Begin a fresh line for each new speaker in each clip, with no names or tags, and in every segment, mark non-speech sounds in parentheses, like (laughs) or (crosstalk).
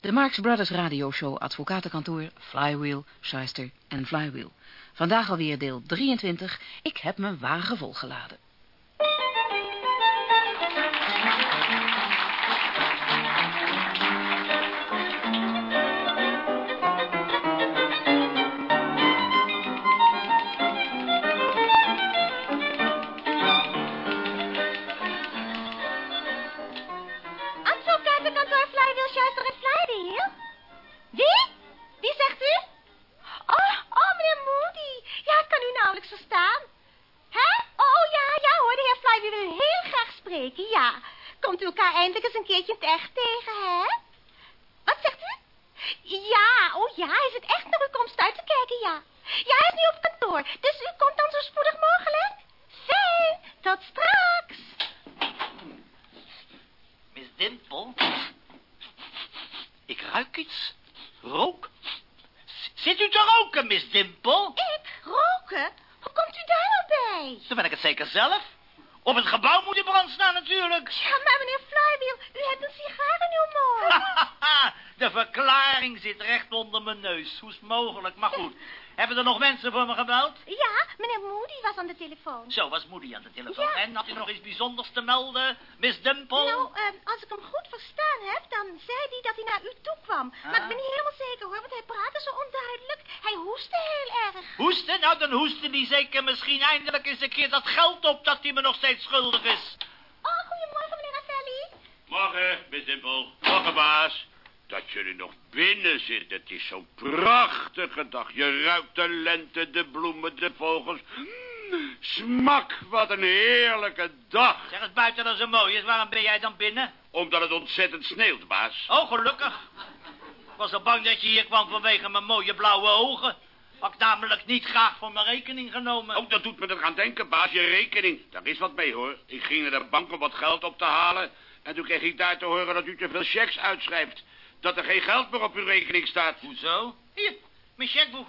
De Marx Brothers radioshow advocatenkantoor, Flywheel, Shyster en Flywheel. Vandaag alweer deel 23. Ik heb mijn wagen volgeladen.
Eindelijk eens een keertje het echt tegen, hè? Wat zegt u? Ja, oh ja, hij zit echt naar uw komst uit te kijken, ja. Ja, hij is nu op kantoor, u komt dan zo spoedig mogelijk. Fijn, tot straks.
Miss Dimpel? Ik ruik iets. Rook. Z- Zit u te roken, Miss Dimpel?
Ik? Roken? Hoe komt u daar nou bij?
Dan ben ik het zeker zelf. Op het gebouw moet in brand staan natuurlijk.
Ja, maar meneer Flywheel, u hebt een sigaar in uw mond.
De verklaring zit recht Hoe is het mogelijk? Maar goed. (laughs) Hebben er nog mensen voor me gebeld?
Ja, meneer Moody was aan de telefoon.
Zo was Moody aan de telefoon.
Ja.
En had u nog iets bijzonders te melden, Miss Dimpel?
Nou, eh, als ik hem goed verstaan heb, dan zei hij dat hij naar u toe kwam. Maar ik ben niet helemaal zeker hoor, want hij praatte zo onduidelijk. Hij hoestte heel erg.
Hoesten? Nou, dan hoesten die zeker misschien eindelijk eens een keer dat geld op dat hij me nog steeds schuldig is.
Oh, goedemorgen meneer Ravelli.
Morgen, Miss Dimpel. Morgen, baas. Dat jullie nog binnen zitten, het is zo'n prachtige dag. Je ruikt de lente, de bloemen, de vogels. Mm, Smak, wat een heerlijke dag.
Zeg het buiten dat zo mooi is, waarom ben jij dan binnen?
Omdat het ontzettend sneeuwt, baas.
Oh, gelukkig. Ik was al bang dat je hier kwam vanwege mijn mooie blauwe ogen. Had ik namelijk niet graag voor mijn rekening genomen.
Ook dat doet me er aan denken, baas. Je rekening. Daar is wat mee, hoor. Ik ging naar de bank om wat geld op te halen. En toen kreeg ik daar te horen dat u te veel checks uitschrijft. Dat er geen geld meer op uw rekening staat.
Hoezo? Hier, mijn checkboek.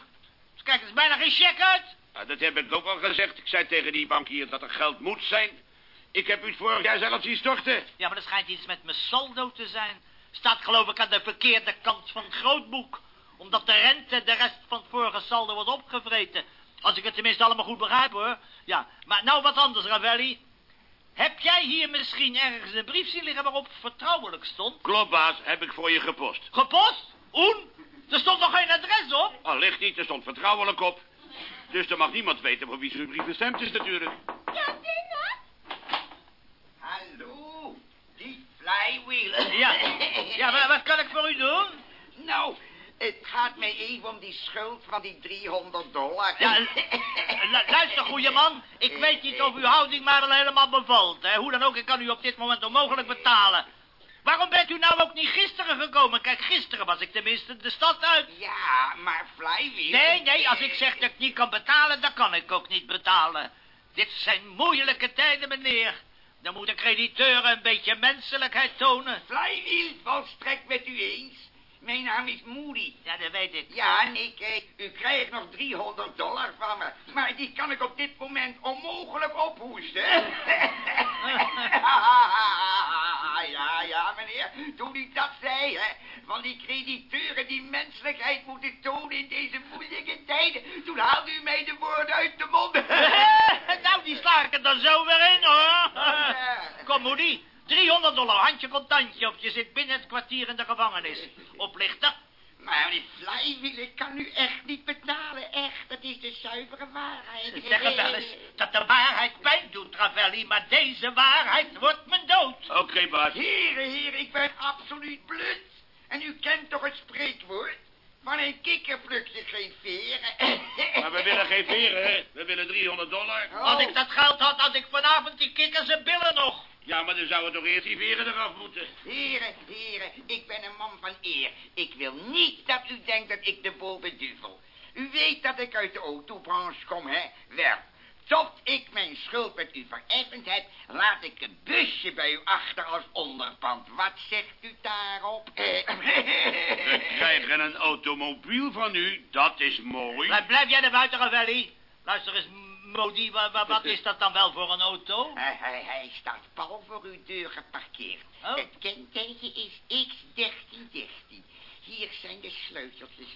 Dus kijk, er is bijna geen check uit.
Dat heb ik ook al gezegd. Ik zei tegen die bank hier dat er geld moet zijn. Ik heb u het vorig jaar zelf zien storten.
Ja, maar er schijnt iets met mijn saldo te zijn. Staat geloof ik aan de verkeerde kant van het grootboek. Omdat de rente de rest van het vorige saldo wordt opgevreten. Als ik het tenminste allemaal goed begrijp, hoor. Ja, maar nou wat anders, Ravelli. Heb jij hier misschien ergens een brief zien liggen waarop vertrouwelijk stond?
Klopt, baas. Heb ik voor je gepost.
Gepost? Oen? Er stond nog geen adres op?
Al ligt niet, er stond vertrouwelijk op. Dus er mag niemand weten voor wie zijn brief bestemd is natuurlijk.
Ja, binnen?
Hallo, die flywheel.
Ja. (laughs) Ja, maar wat kan ik voor u doen?
Nou, het gaat mij even om die schuld van die 300 dollar.
Ja, lu- luister, goeie man. Ik weet niet of uw houding mij wel helemaal bevalt. Hè. Hoe dan ook, ik kan u op dit moment onmogelijk betalen. Waarom bent u nou ook niet gisteren gekomen? Kijk, gisteren was ik tenminste de stad uit.
Ja, maar flywheel...
Nee, nee, als ik zeg dat ik niet kan betalen, dan kan ik ook niet betalen. Dit zijn moeilijke tijden, meneer. Dan moet de crediteur een beetje menselijkheid tonen.
Flywheel, volstrekt met u eens. Mijn naam is Moody.
Ja, dat weet ik.
Ja, nee, kijk, u krijgt nog 300 dollar van me. Maar die kan ik op dit moment onmogelijk ophoesten. (laughs) ja, ja, meneer. Toen ik dat zei, hè. Van die crediteuren die menselijkheid moeten tonen in deze moeilijke tijden. Toen haalde u mij de woorden uit de mond. (laughs)
nou, die sla ik er dan zo weer in, hoor. Kom, Moody. 300 dollar, handje contantje of je zit binnen het kwartier in de gevangenis. Oplichter.
Maar die flywheel, ik kan u echt niet betalen, echt. Dat is de zuivere waarheid.
Ze zeggen wel eens dat de waarheid pijn doet, Ravelli, maar deze waarheid wordt me dood.
Oké, baas.
Heren, heren, ik ben absoluut blut. En u kent toch het spreekwoord? Van een kikker plukt je geen veren. (laughs)
Maar we willen geen veren, hè. We willen 300 dollar.
Als ik dat geld had, had ik vanavond die kikkers en billen nog.
Ja, maar dan zouden toch eerst die veren eraf moeten.
Heren, heren, ik ben een man van eer. Ik wil niet dat u denkt dat ik de boel beduvel. U weet dat ik uit de autobranche kom, hè? Wel, tot ik mijn schuld met u vereffend heb, laat ik een busje bij u achter als onderpand. Wat zegt u daarop?
We krijgen een automobiel van u. Dat is mooi.
Blijf, blijf jij er buiten, Ravelli. Luister eens, Modi, wa- wa- wat is dat dan wel voor een auto?
Hij, hij, hij staat pal voor uw deur geparkeerd.
Oh.
Het kenteken is X1313. zijn de sleuteltjes.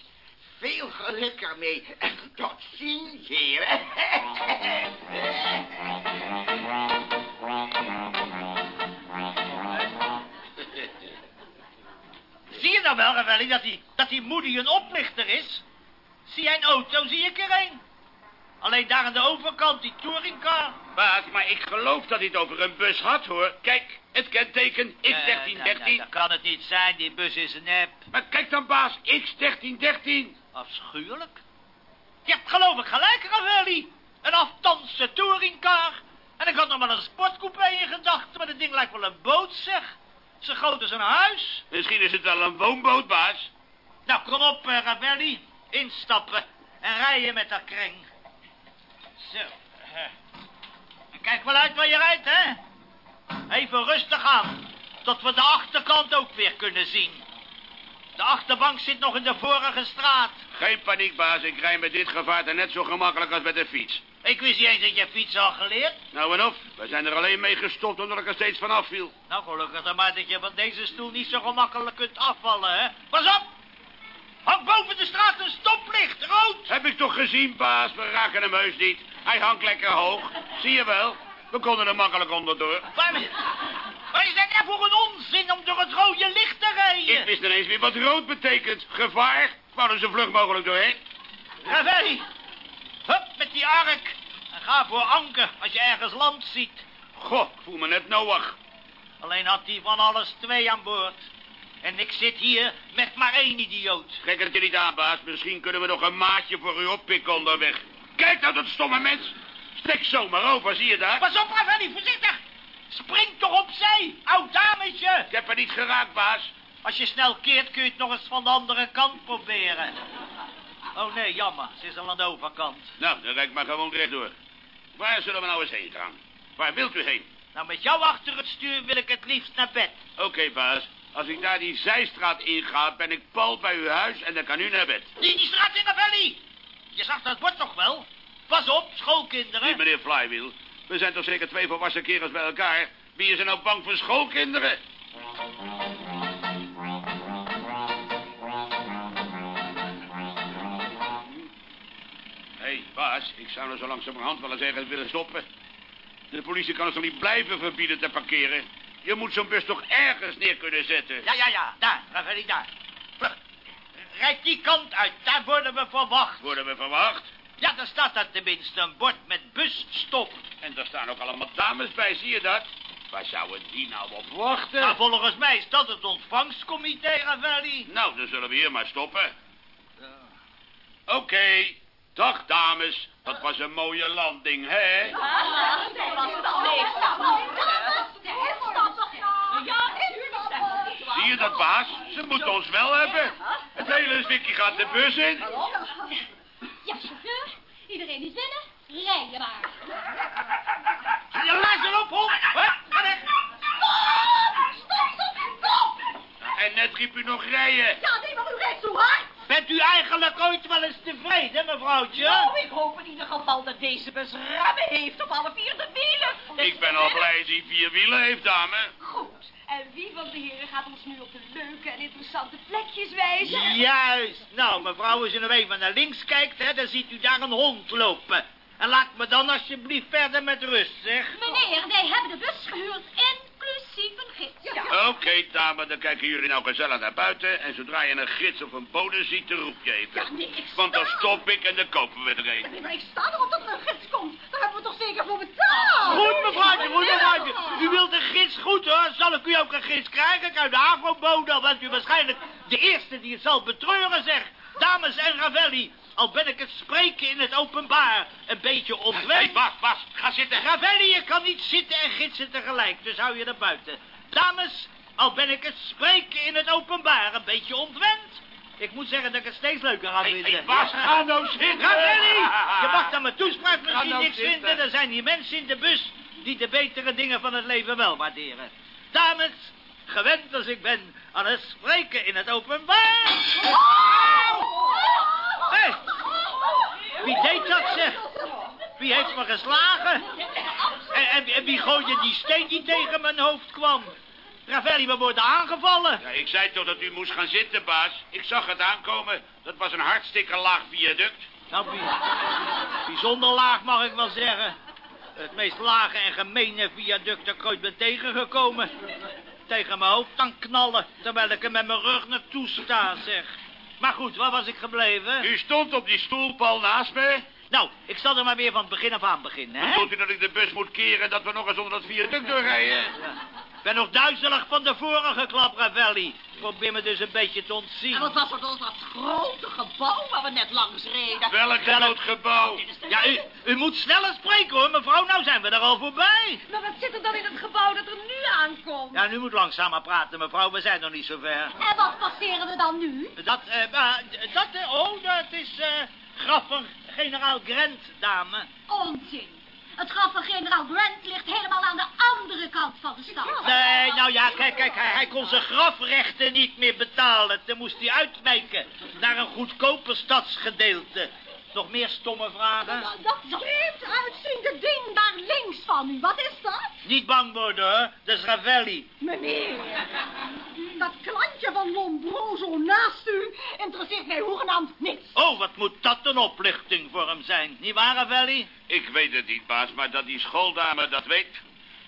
Veel geluk ermee. (laughs) Tot ziens, heren. (laughs)
Zie je nou wel, Ravelli, dat die, dat die Moody een oplichter is? Zie jij een auto, zie ik er een. Alleen daar aan de overkant, die touringcar.
Baas, maar ik geloof dat hij het over een bus had, hoor. Kijk, het kenteken
Eh,
X1313.
nou, nou, dat kan het niet zijn, die bus is een nep.
Maar kijk dan, baas, X1313.
Afschuwelijk. Je hebt geloof ik gelijk, Ravelli. Een aftanse touringcar. En ik had nog wel een sportcoupé in gedachten, maar dat ding lijkt wel een boot, zeg. Zo groot als een huis.
Misschien is het wel een woonboot, baas.
Nou, kom op, eh, Ravelli. Instappen en rijden met dat kring. Zo. eh. En Kijk wel uit waar je rijdt, hè. Even rustig aan. Tot we de achterkant ook weer kunnen zien. De achterbank zit nog in de vorige straat.
Geen paniek, baas. Ik rij met dit gevaarte net zo gemakkelijk als met de fiets.
Ik wist niet eens dat je fiets al geleerd.
Nou en of, we zijn er alleen mee gestopt omdat ik er steeds van afviel.
Nou, gelukkig dan maar dat je van deze stoel niet zo gemakkelijk kunt afvallen, hè. Pas op! Hang boven de straat een stoplicht, rood!
Heb ik toch gezien, baas? We raken hem heus niet. Hij hangt lekker hoog. Zie je wel? We konden er makkelijk onderdoor.
Maar, maar is dat nou voor een onzin om door het rode licht te rijden?
Ik wist ineens weer wat rood betekent. Gevaar. Wou er zo vlug mogelijk doorheen.
Ravelli, hup met die ark. En ga voor anker als je ergens land ziet.
Goh, ik voel me net Noach.
Alleen had hij van alles twee aan boord. En ik zit hier met maar één idioot.
Trek het je niet aan, baas. Misschien kunnen we nog een maatje voor u oppikken onderweg. Kijk nou, dat stomme mens. Stek zomaar over, zie je daar?
Pas op, Ravelli, voorzichtig. Spring toch opzij, oud dametje.
Ik heb er niet geraakt, baas.
Als je snel keert kun je het nog eens van de andere kant proberen. Oh nee, jammer. Ze is al aan de overkant.
Nou, dan rijd ik maar gewoon rechtdoor. Waar zullen we nou eens heen gaan? Waar wilt u heen?
Nou, met jou achter het stuur wil ik het liefst naar bed.
Oké, baas. Als ik daar die zijstraat inga, ben ik pal bij uw huis en dan kan u naar bed.
Die, die straat in Ravelli. Je zag dat bord toch wel? Pas op, schoolkinderen.
Meneer Flywheel. We zijn toch zeker twee volwassen kerels bij elkaar? Wie is er nou bang voor schoolkinderen? Hé, hey, baas, ik zou nou zo langzamerhand wel eens ergens willen stoppen. De politie kan ons toch niet blijven verbieden te parkeren? Je moet zo'n bus toch ergens neer kunnen zetten?
Ja, ja, ja. Daar, Ravelli, daar. Vlug. Rijd die kant uit. Daar worden we verwacht.
Worden we verwacht?
Ja, daar staat daar tenminste een bord met busstop.
En daar staan ook allemaal dames bij, zie je dat? Waar zouden die nou op wachten?
Nou, volgens mij is dat het ontvangstcomité, Ravelli.
Nou, dan zullen we hier maar stoppen. Oké. Dag, dames. Dat was een mooie landing, hè? Zie je dat, baas? Ze moeten ons wel hebben. Het hele zwikkie gaat de bus in.
Ja, chauffeur. Iedereen is binnen. Rij je maar.
Je laat erop, weg.
Stop! Stop, stop, stop!
En net riep u nog rijden.
Ja, nee, maar u rijdt zo hard.
Bent u eigenlijk ooit wel eens tevreden, mevrouwtje?
Nou, ik hoop in ieder geval dat deze bus remmen heeft op alle vier de wielen.
Ik ben al blij dat hij vier wielen heeft, dame.
Goed. En wie van de heren gaat ons nu op de leuke en interessante plekjes wijzen?
Juist. Nou, mevrouw, als u nog even naar links kijkt, hè, dan ziet u daar een hond lopen. En laat me dan alsjeblieft verder met rust, zeg.
Meneer, wij hebben de bus gehuurd, inclusief een gids. Ja.
Oké, dame, dan kijken jullie nou gezellig naar buiten. En zodra je een gids of een bode ziet, dan roep je even.
Ja, nee, ik
Want dan stop ik en dan kopen we er een.
Nee, maar ik sta erop dat er een gids komt. Daar hebben we toch zeker voor betaald?
Goed, mevrouwtje, goed, mevrouwtje. U wilt een gids goed, hoor. Zal ik u ook een gids krijgen? Ik uit de Avro-bode, dan bent u waarschijnlijk de eerste die het zal betreuren, zeg. Dames en Ravelli, al ben ik het spreken in het openbaar een beetje
Hé,
ontwend.
hey, Bas, Bas, ga zitten.
Ravelli, je kan niet zitten en gidsen tegelijk, dus hou je naar buiten. Dames, al ben ik het spreken in het openbaar een beetje ontwend. Ik moet zeggen dat ik het steeds leuker ga vinden.
hey, Bas, ga nou zitten.
Ravelli, je mag dan mijn toespraak misschien
nou
niks
zitten.
vinden. Er zijn hier mensen in de bus die de betere dingen van het leven wel waarderen. Dames, gewend als ik ben aan het spreken in het openbaar. Hé, wie deed dat, zeg? Wie heeft me geslagen? En, en, en wie gooide die steen die tegen mijn hoofd kwam? Ravelli, we worden aangevallen.
Ja, ik zei toch dat u moest gaan zitten, baas. Ik zag het aankomen. Dat was een hartstikke laag viaduct.
Nou, bij- bijzonder laag mag ik wel zeggen. Het meest lage en gemene viaduct dat ik ooit ben tegengekomen. Tegen mijn hoofd aan knallen, terwijl ik er met mijn rug naartoe sta, zeg. Maar goed, waar was ik gebleven?
U stond op die stoel, Paul, naast me.
Nou, ik zal er maar weer van het begin af aan beginnen, hè?
Bedoelt u dat ik de bus moet keren en dat we nog eens onder dat viaduct doorrijden?
Ben nog duizelig van de vorige klap, Ravelli. Probeer me dus een beetje te ontzien.
En wat was er dan dat grote gebouw waar we net langs reden?
Welk groot gebouw?
De
Ja, u, u moet sneller spreken, hoor, mevrouw. Nou zijn we er al voorbij.
Maar wat zit er dan in het gebouw dat er nu aankomt?
Ja, nu moet langzaam maar praten, mevrouw. We zijn nog niet zo ver.
En wat passeren we dan nu?
Dat, eh, dat, eh, oh, dat is, eh, graf van generaal Grant, dame.
Onzin. Het graf van generaal Grant ligt helemaal aan de andere kant van de stad.
Nee, nou ja, kijk, kijk, hij, kon zijn grafrechten niet meer betalen. Toen moest hij uitwijken naar een goedkoper stadsgedeelte. Nog meer stomme vragen?
Dat, dat vreemd uitziende ding daar links van u, wat is dat?
Niet bang worden, hoor. Dat is Ravelli.
Meneer, dat klantje van Lombroso naast u interesseert mij hoegenaamd niks.
Oh, wat moet dat een oplichting voor hem zijn. Niet waar, Ravelli?
Ik weet het niet, baas, maar dat die schooldame dat weet.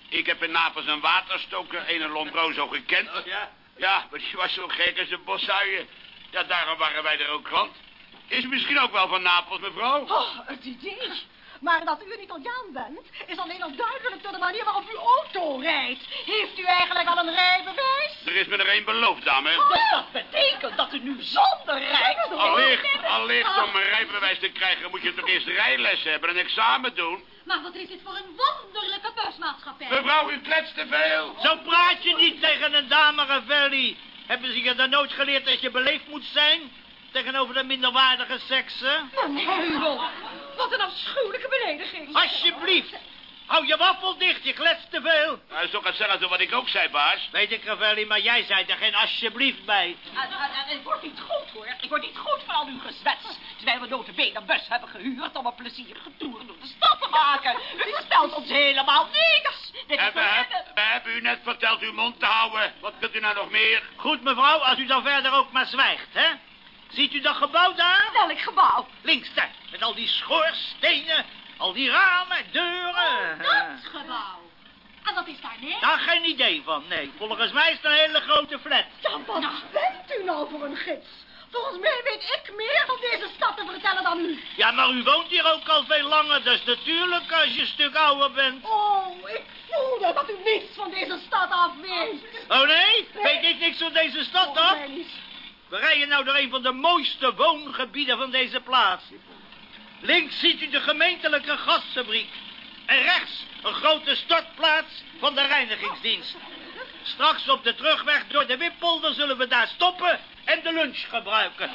Ik heb in Napels een waterstoker, een Lombroso gekend.
ja?
Ja, maar die was zo gek als een bossuien. Ja, daarom waren wij er ook klant. Is u misschien ook wel van Napels, mevrouw?
Oh, het idee. Maar dat u een Italiaan bent, is alleen al duidelijk door de manier waarop u auto rijdt. Heeft u eigenlijk al een rijbewijs?
Er is me er één beloofd, dame.
Dus dat betekent dat u nu zonder rijdt.
Allicht, allicht, om een rijbewijs te krijgen moet je toch eerst rijles hebben en een examen doen.
Maar wat is dit voor een wonderlijke busmaatschappij?
Mevrouw, u kletst te veel.
Zo praat je niet tegen een dame, Ravelli. Hebben ze je dan nooit geleerd dat je beleefd moet zijn? Tegenover de minderwaardige seksen?
Mijn hemel, wat een afschuwelijke belediging.
Alsjeblieft. Hou je waffel dicht, je kletst te veel.
Dat is toch hetzelfde wat ik ook zei, baas.
Weet ik, Ravelli, maar jij zei er geen alsjeblieft bij.
En, en, en het wordt niet goed, hoor. Ik word niet goed van al uw gezwets. Terwijl we notabene een bus hebben gehuurd om een plezierige tour door de stad te maken. U verstelt ons helemaal niks. Dit is
we,
voor
heb- we hebben u net verteld uw mond te houden. Wat kunt u nou nog meer?
Goed, mevrouw, als u dan verder ook maar zwijgt, hè? Ziet u dat gebouw daar?
Welk gebouw?
Links daar, met al die schoorstenen, al die ramen, deuren.
Dat gebouw. En wat is daar net?
Daar geen idee van, nee. Volgens mij is het een hele grote flat.
Ja, wat bent u nou voor een gids? Volgens mij weet ik meer van deze stad te vertellen dan u.
Ja, maar u woont hier ook al veel langer, dus natuurlijk als je een stuk ouder bent.
Oh, ik voelde dat u niets van deze stad af weet.
Oh nee? Weet ik niks van deze stad af? We rijden nou door een van de mooiste woongebieden van deze plaats. Links ziet u de gemeentelijke gasfabriek. En rechts een grote stortplaats van de reinigingsdienst. Straks op de terugweg door de Wippolder zullen we daar stoppen en de lunch gebruiken.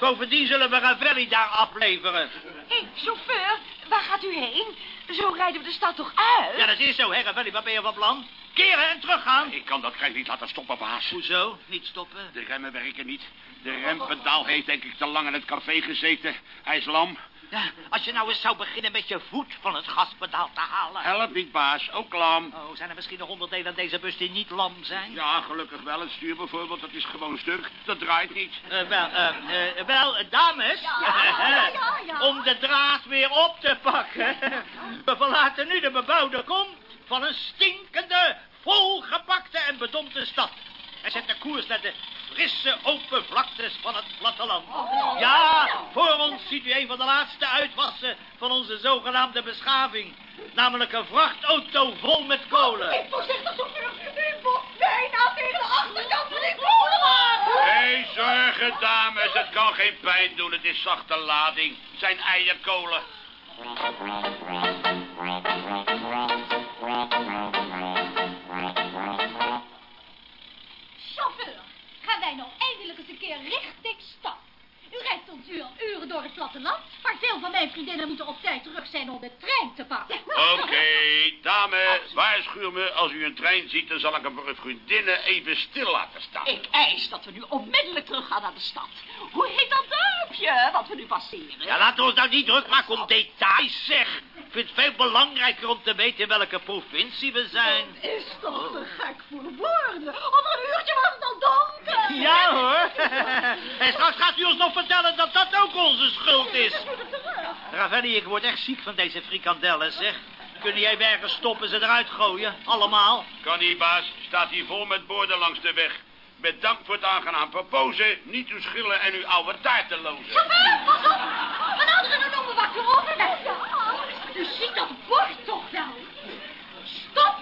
Bovendien zullen we Ravelli daar afleveren.
Hé, hey, chauffeur, waar gaat u heen? Zo rijden we de stad toch uit?
Ja, dat is zo, hè, Ravelli. Wat ben je van plan? Keren en teruggaan.
Ik kan dat krijg niet laten stoppen, baas.
Hoezo? Niet stoppen?
De remmen werken niet. De rempedaal heeft denk ik te lang in het café gezeten. Hij is lam.
Ja, als je nou eens zou beginnen met je voet van het gaspedaal te halen.
Help niet, baas. Ook lam.
Oh, zijn er misschien nog onderdelen aan deze bus die niet lam zijn?
Ja, gelukkig wel. Het stuur bijvoorbeeld, dat is gewoon stuk. Dat draait niet.
Eh, wel, eh, eh, wel, dames.
ja, ja. (laughs)
Om de draad weer op te pakken. (laughs) We verlaten nu de bebouwde kom van een stinkende, volgepakte en bedompte stad. En zetten koers naar de frisse open vlaktes van het platteland. Ja, voor ons ziet u een van de laatste uitwassen van onze zogenaamde beschaving. Namelijk een vrachtauto vol met kolen.
Ik voorzichtig, chauffeur. U bocht bijna tegen de achterkant van die kolenwagen.
Geen zorgen, dames. Het kan geen pijn doen. Het is zachte lading. Het zijn eierkolen.
Gaan wij nou eindelijk eens een keer richting stad? U rijdt ons uur, uren door het platteland, maar veel van mijn vriendinnen moeten op tijd terug zijn om de trein te pakken.
Oké, dame. Waarschuw me. Als u een trein ziet, dan zal ik hem voor uw vriendinnen even stil laten staan.
Ik eis dat we nu onmiddellijk teruggaan naar de stad. Hoe heet dat dorpje wat we nu passeren?
Ja, laten we ons nou niet druk maken om details, zeg. Ik vind het veel belangrijker om te weten in welke provincie we zijn.
Is toch te gek voor woorden. Over een uurtje was het al donker.
Ja hoor. (laughs) en straks gaat u ons nog vertellen dat dat ook onze schuld is. Ravelli, ik word echt ziek van deze frikandellen, zeg. Kunnen jij ergens stoppen ze eruit gooien? Allemaal?
Kan niet, baas. Staat hier vol met borden langs de weg. Met dank voor het aangenaam verpozen, niet uw schillen en uw oude taartenlozen.
Chauffeur, pas op. Andere dan noemen wat overweg. U ziet dat bord toch wel. Stop.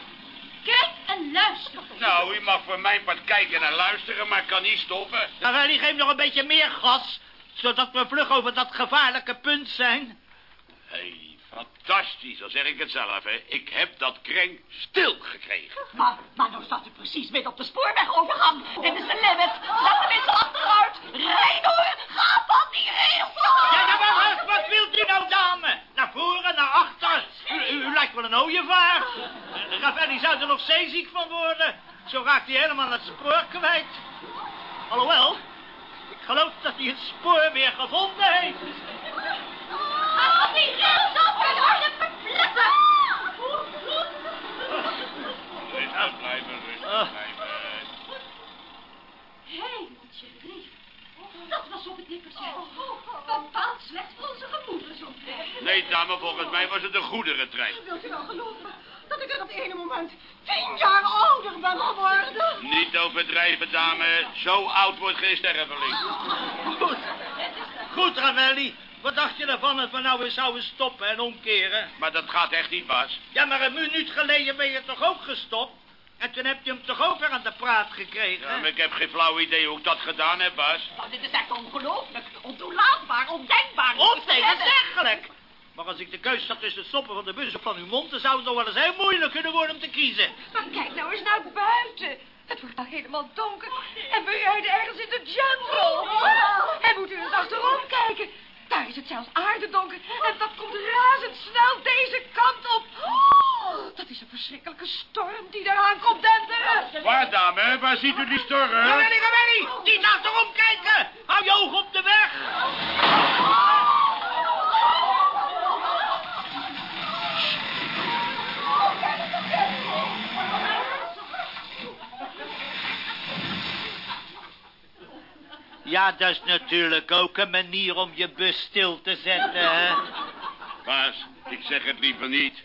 Kijk en luister.
Nou, u mag voor mijn part kijken en luisteren, maar kan niet stoppen.
Ravelli, geef nog een beetje meer gas. Zodat we vlug over dat gevaarlijke punt zijn.
Hé, hey, fantastisch, dan zeg ik het zelf, hè. Ik heb dat kreng stil gekregen.
Maar, maar nou staat u precies midden op de spoorwegovergang. Dit is de limit. Laat de mensen achteruit. Rij door. Ga van die rails af.
Ja, ja, maar wat, wat wilt u nou, dame? Naar voren, naar achter? U, u, u lijkt wel een ooievaar. Uh, Ravelli zou er nog zeeziek van worden. Zo raakt hij helemaal het spoor kwijt. Alhoewel, ik geloof dat hij het spoor weer gevonden heeft.
Van die rails af en harde verpletten.
Rustig blijven, rustig
Ah.
blijven.
Hemeltje brief. Dat was op het nippertje. Bepaald slecht voor onze gemoederen zo ver.
Nee, dame, volgens mij was het een goederentrein.
Wilt u wel geloven dat ik er op ene moment tien jaar ouder ben geworden?
Niet overdrijven, dame. Zo oud wordt geen sterveling.
Goed. Goed, Ravelli. Wat dacht je ervan dat we nou weer zouden stoppen en omkeren?
Maar dat gaat echt niet, baas.
Ja, maar een minuut geleden ben je toch ook gestopt? En toen heb je hem toch ook weer aan de praat gekregen?
Ja, maar ik heb geen flauw idee hoe ik dat gedaan heb, baas.
Nou, dit is echt ongelooflijk. Ontoelaatbaar, ondenkbaar.
Ontegenzeggelijk. Maar als ik de keus had tussen het stoppen van de bus of van uw mond... dan zou het nog wel eens heel moeilijk kunnen worden om te kiezen.
Maar kijk nou eens naar buiten. Het wordt nou helemaal donker. En we rijden ergens in de jungle. En moet u eens achterom kijken. Daar is het zelfs aardedonker. En dat komt razendsnel deze kant op. Oh, dat is een verschrikkelijke storm die eraan komt denderen.
Waar, dame? Waar ziet u die storm?
Ravelli, Ravelli! Niet achterom kijken! Hou je oog op de weg! Ja, dat is natuurlijk ook een manier om je bus stil te zetten, hè?
Baas, ik zeg het liever niet.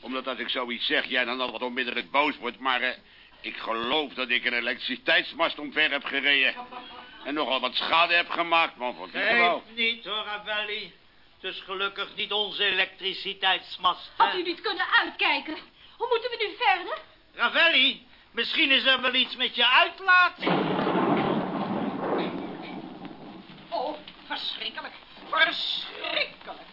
Omdat als ik zoiets zeg, jij dan altijd onmiddellijk boos wordt. Maar eh, ik geloof dat ik een elektriciteitsmast omver heb gereden. En nogal wat schade heb gemaakt, man. Geloof.
Geef niet, hoor, Ravelli. Het is gelukkig niet onze elektriciteitsmast.
Had u niet kunnen uitkijken? Hoe moeten we nu verder?
Ravelli, misschien is er wel iets met je uitlaat.
Oh, verschrikkelijk. Verschrikkelijk.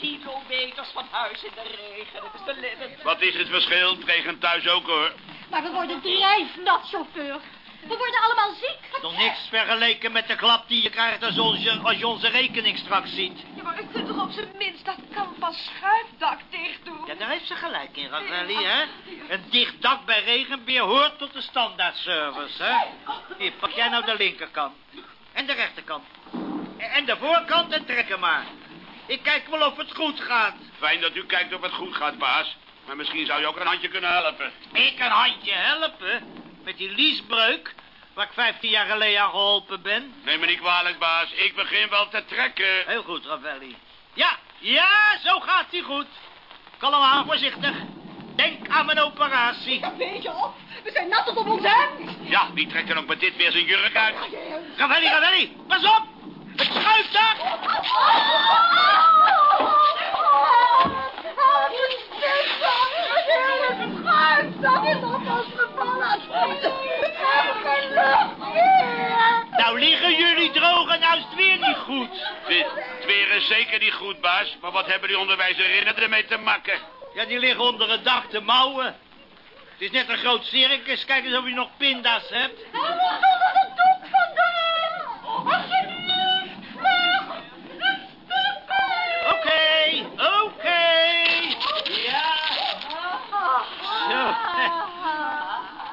Kilometers van huis in de regen. Het is de limit.
Wat is het verschil? Het regent thuis ook, hoor.
Maar we worden drijfnat, chauffeur. We worden allemaal ziek.
Nog niks vergeleken met de klap die je krijgt als, onze, als je onze rekening straks ziet.
Ja, maar u kunt toch op zijn minst dat canvas schuifdak dicht doen?
Ja, daar heeft ze gelijk in, Ravelli, hè? Een dicht dak bij regenweer hoort tot de standaardservice, hè? Hier, pak jij nou de linkerkant. En de rechterkant. En- de voorkant en trek hem maar. Ik kijk wel of het goed gaat.
Fijn dat u kijkt of het goed gaat, baas. Maar misschien zou je ook een handje kunnen helpen.
Ik een handje helpen? Met die liesbreuk, waar ik 15 jaar geleden aan geholpen ben.
Neem me niet kwalijk, baas. Ik begin wel te trekken.
Heel goed, Ravelli. Ja, ja, zo gaat hij goed. Kalm aan, voorzichtig. Denk aan mijn operatie.
Weet je op? We zijn nat tot op ons hemd.
Ja, wie trekt dan ook met dit weer zijn jurk uit?
Ravelli, Ravelli, pas op! Het schuift daar! Nou liggen jullie droog en nou is het weer niet goed.
Dit, het weer is zeker niet goed, baas. Maar wat hebben die onderwijzerinnen ermee te maken?
Ja, die liggen onder het dak te mouwen. Het is net een groot circus. Kijk eens of je nog pinda's hebt.
Hij moet onder de doek vandaan. Alsjeblieft, weg.
Oké, oké. Ja. Zo.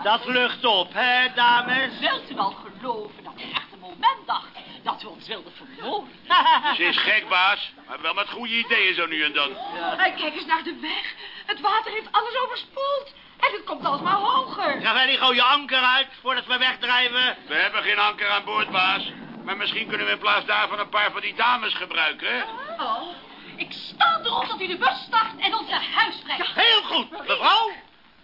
Dat lucht op, hè, dames?
Wilt u wel geloven dat ik echt een moment dacht dat u ons wilde vermoorden. (laughs)
Ze is gek, baas. Maar wel met goede ideeën zo nu en dan.
En kijk eens naar de weg. Het water heeft alles overspoeld. En het komt alsmaar hoger.
Ravelli, gooi je anker uit voordat we wegdrijven.
We hebben geen anker aan boord, baas. Maar misschien kunnen we in plaats daarvan een paar van die dames gebruiken, hè?
Oh, ik sta erop dat u de bus start en ons naar huis brengt.
Heel goed, mevrouw.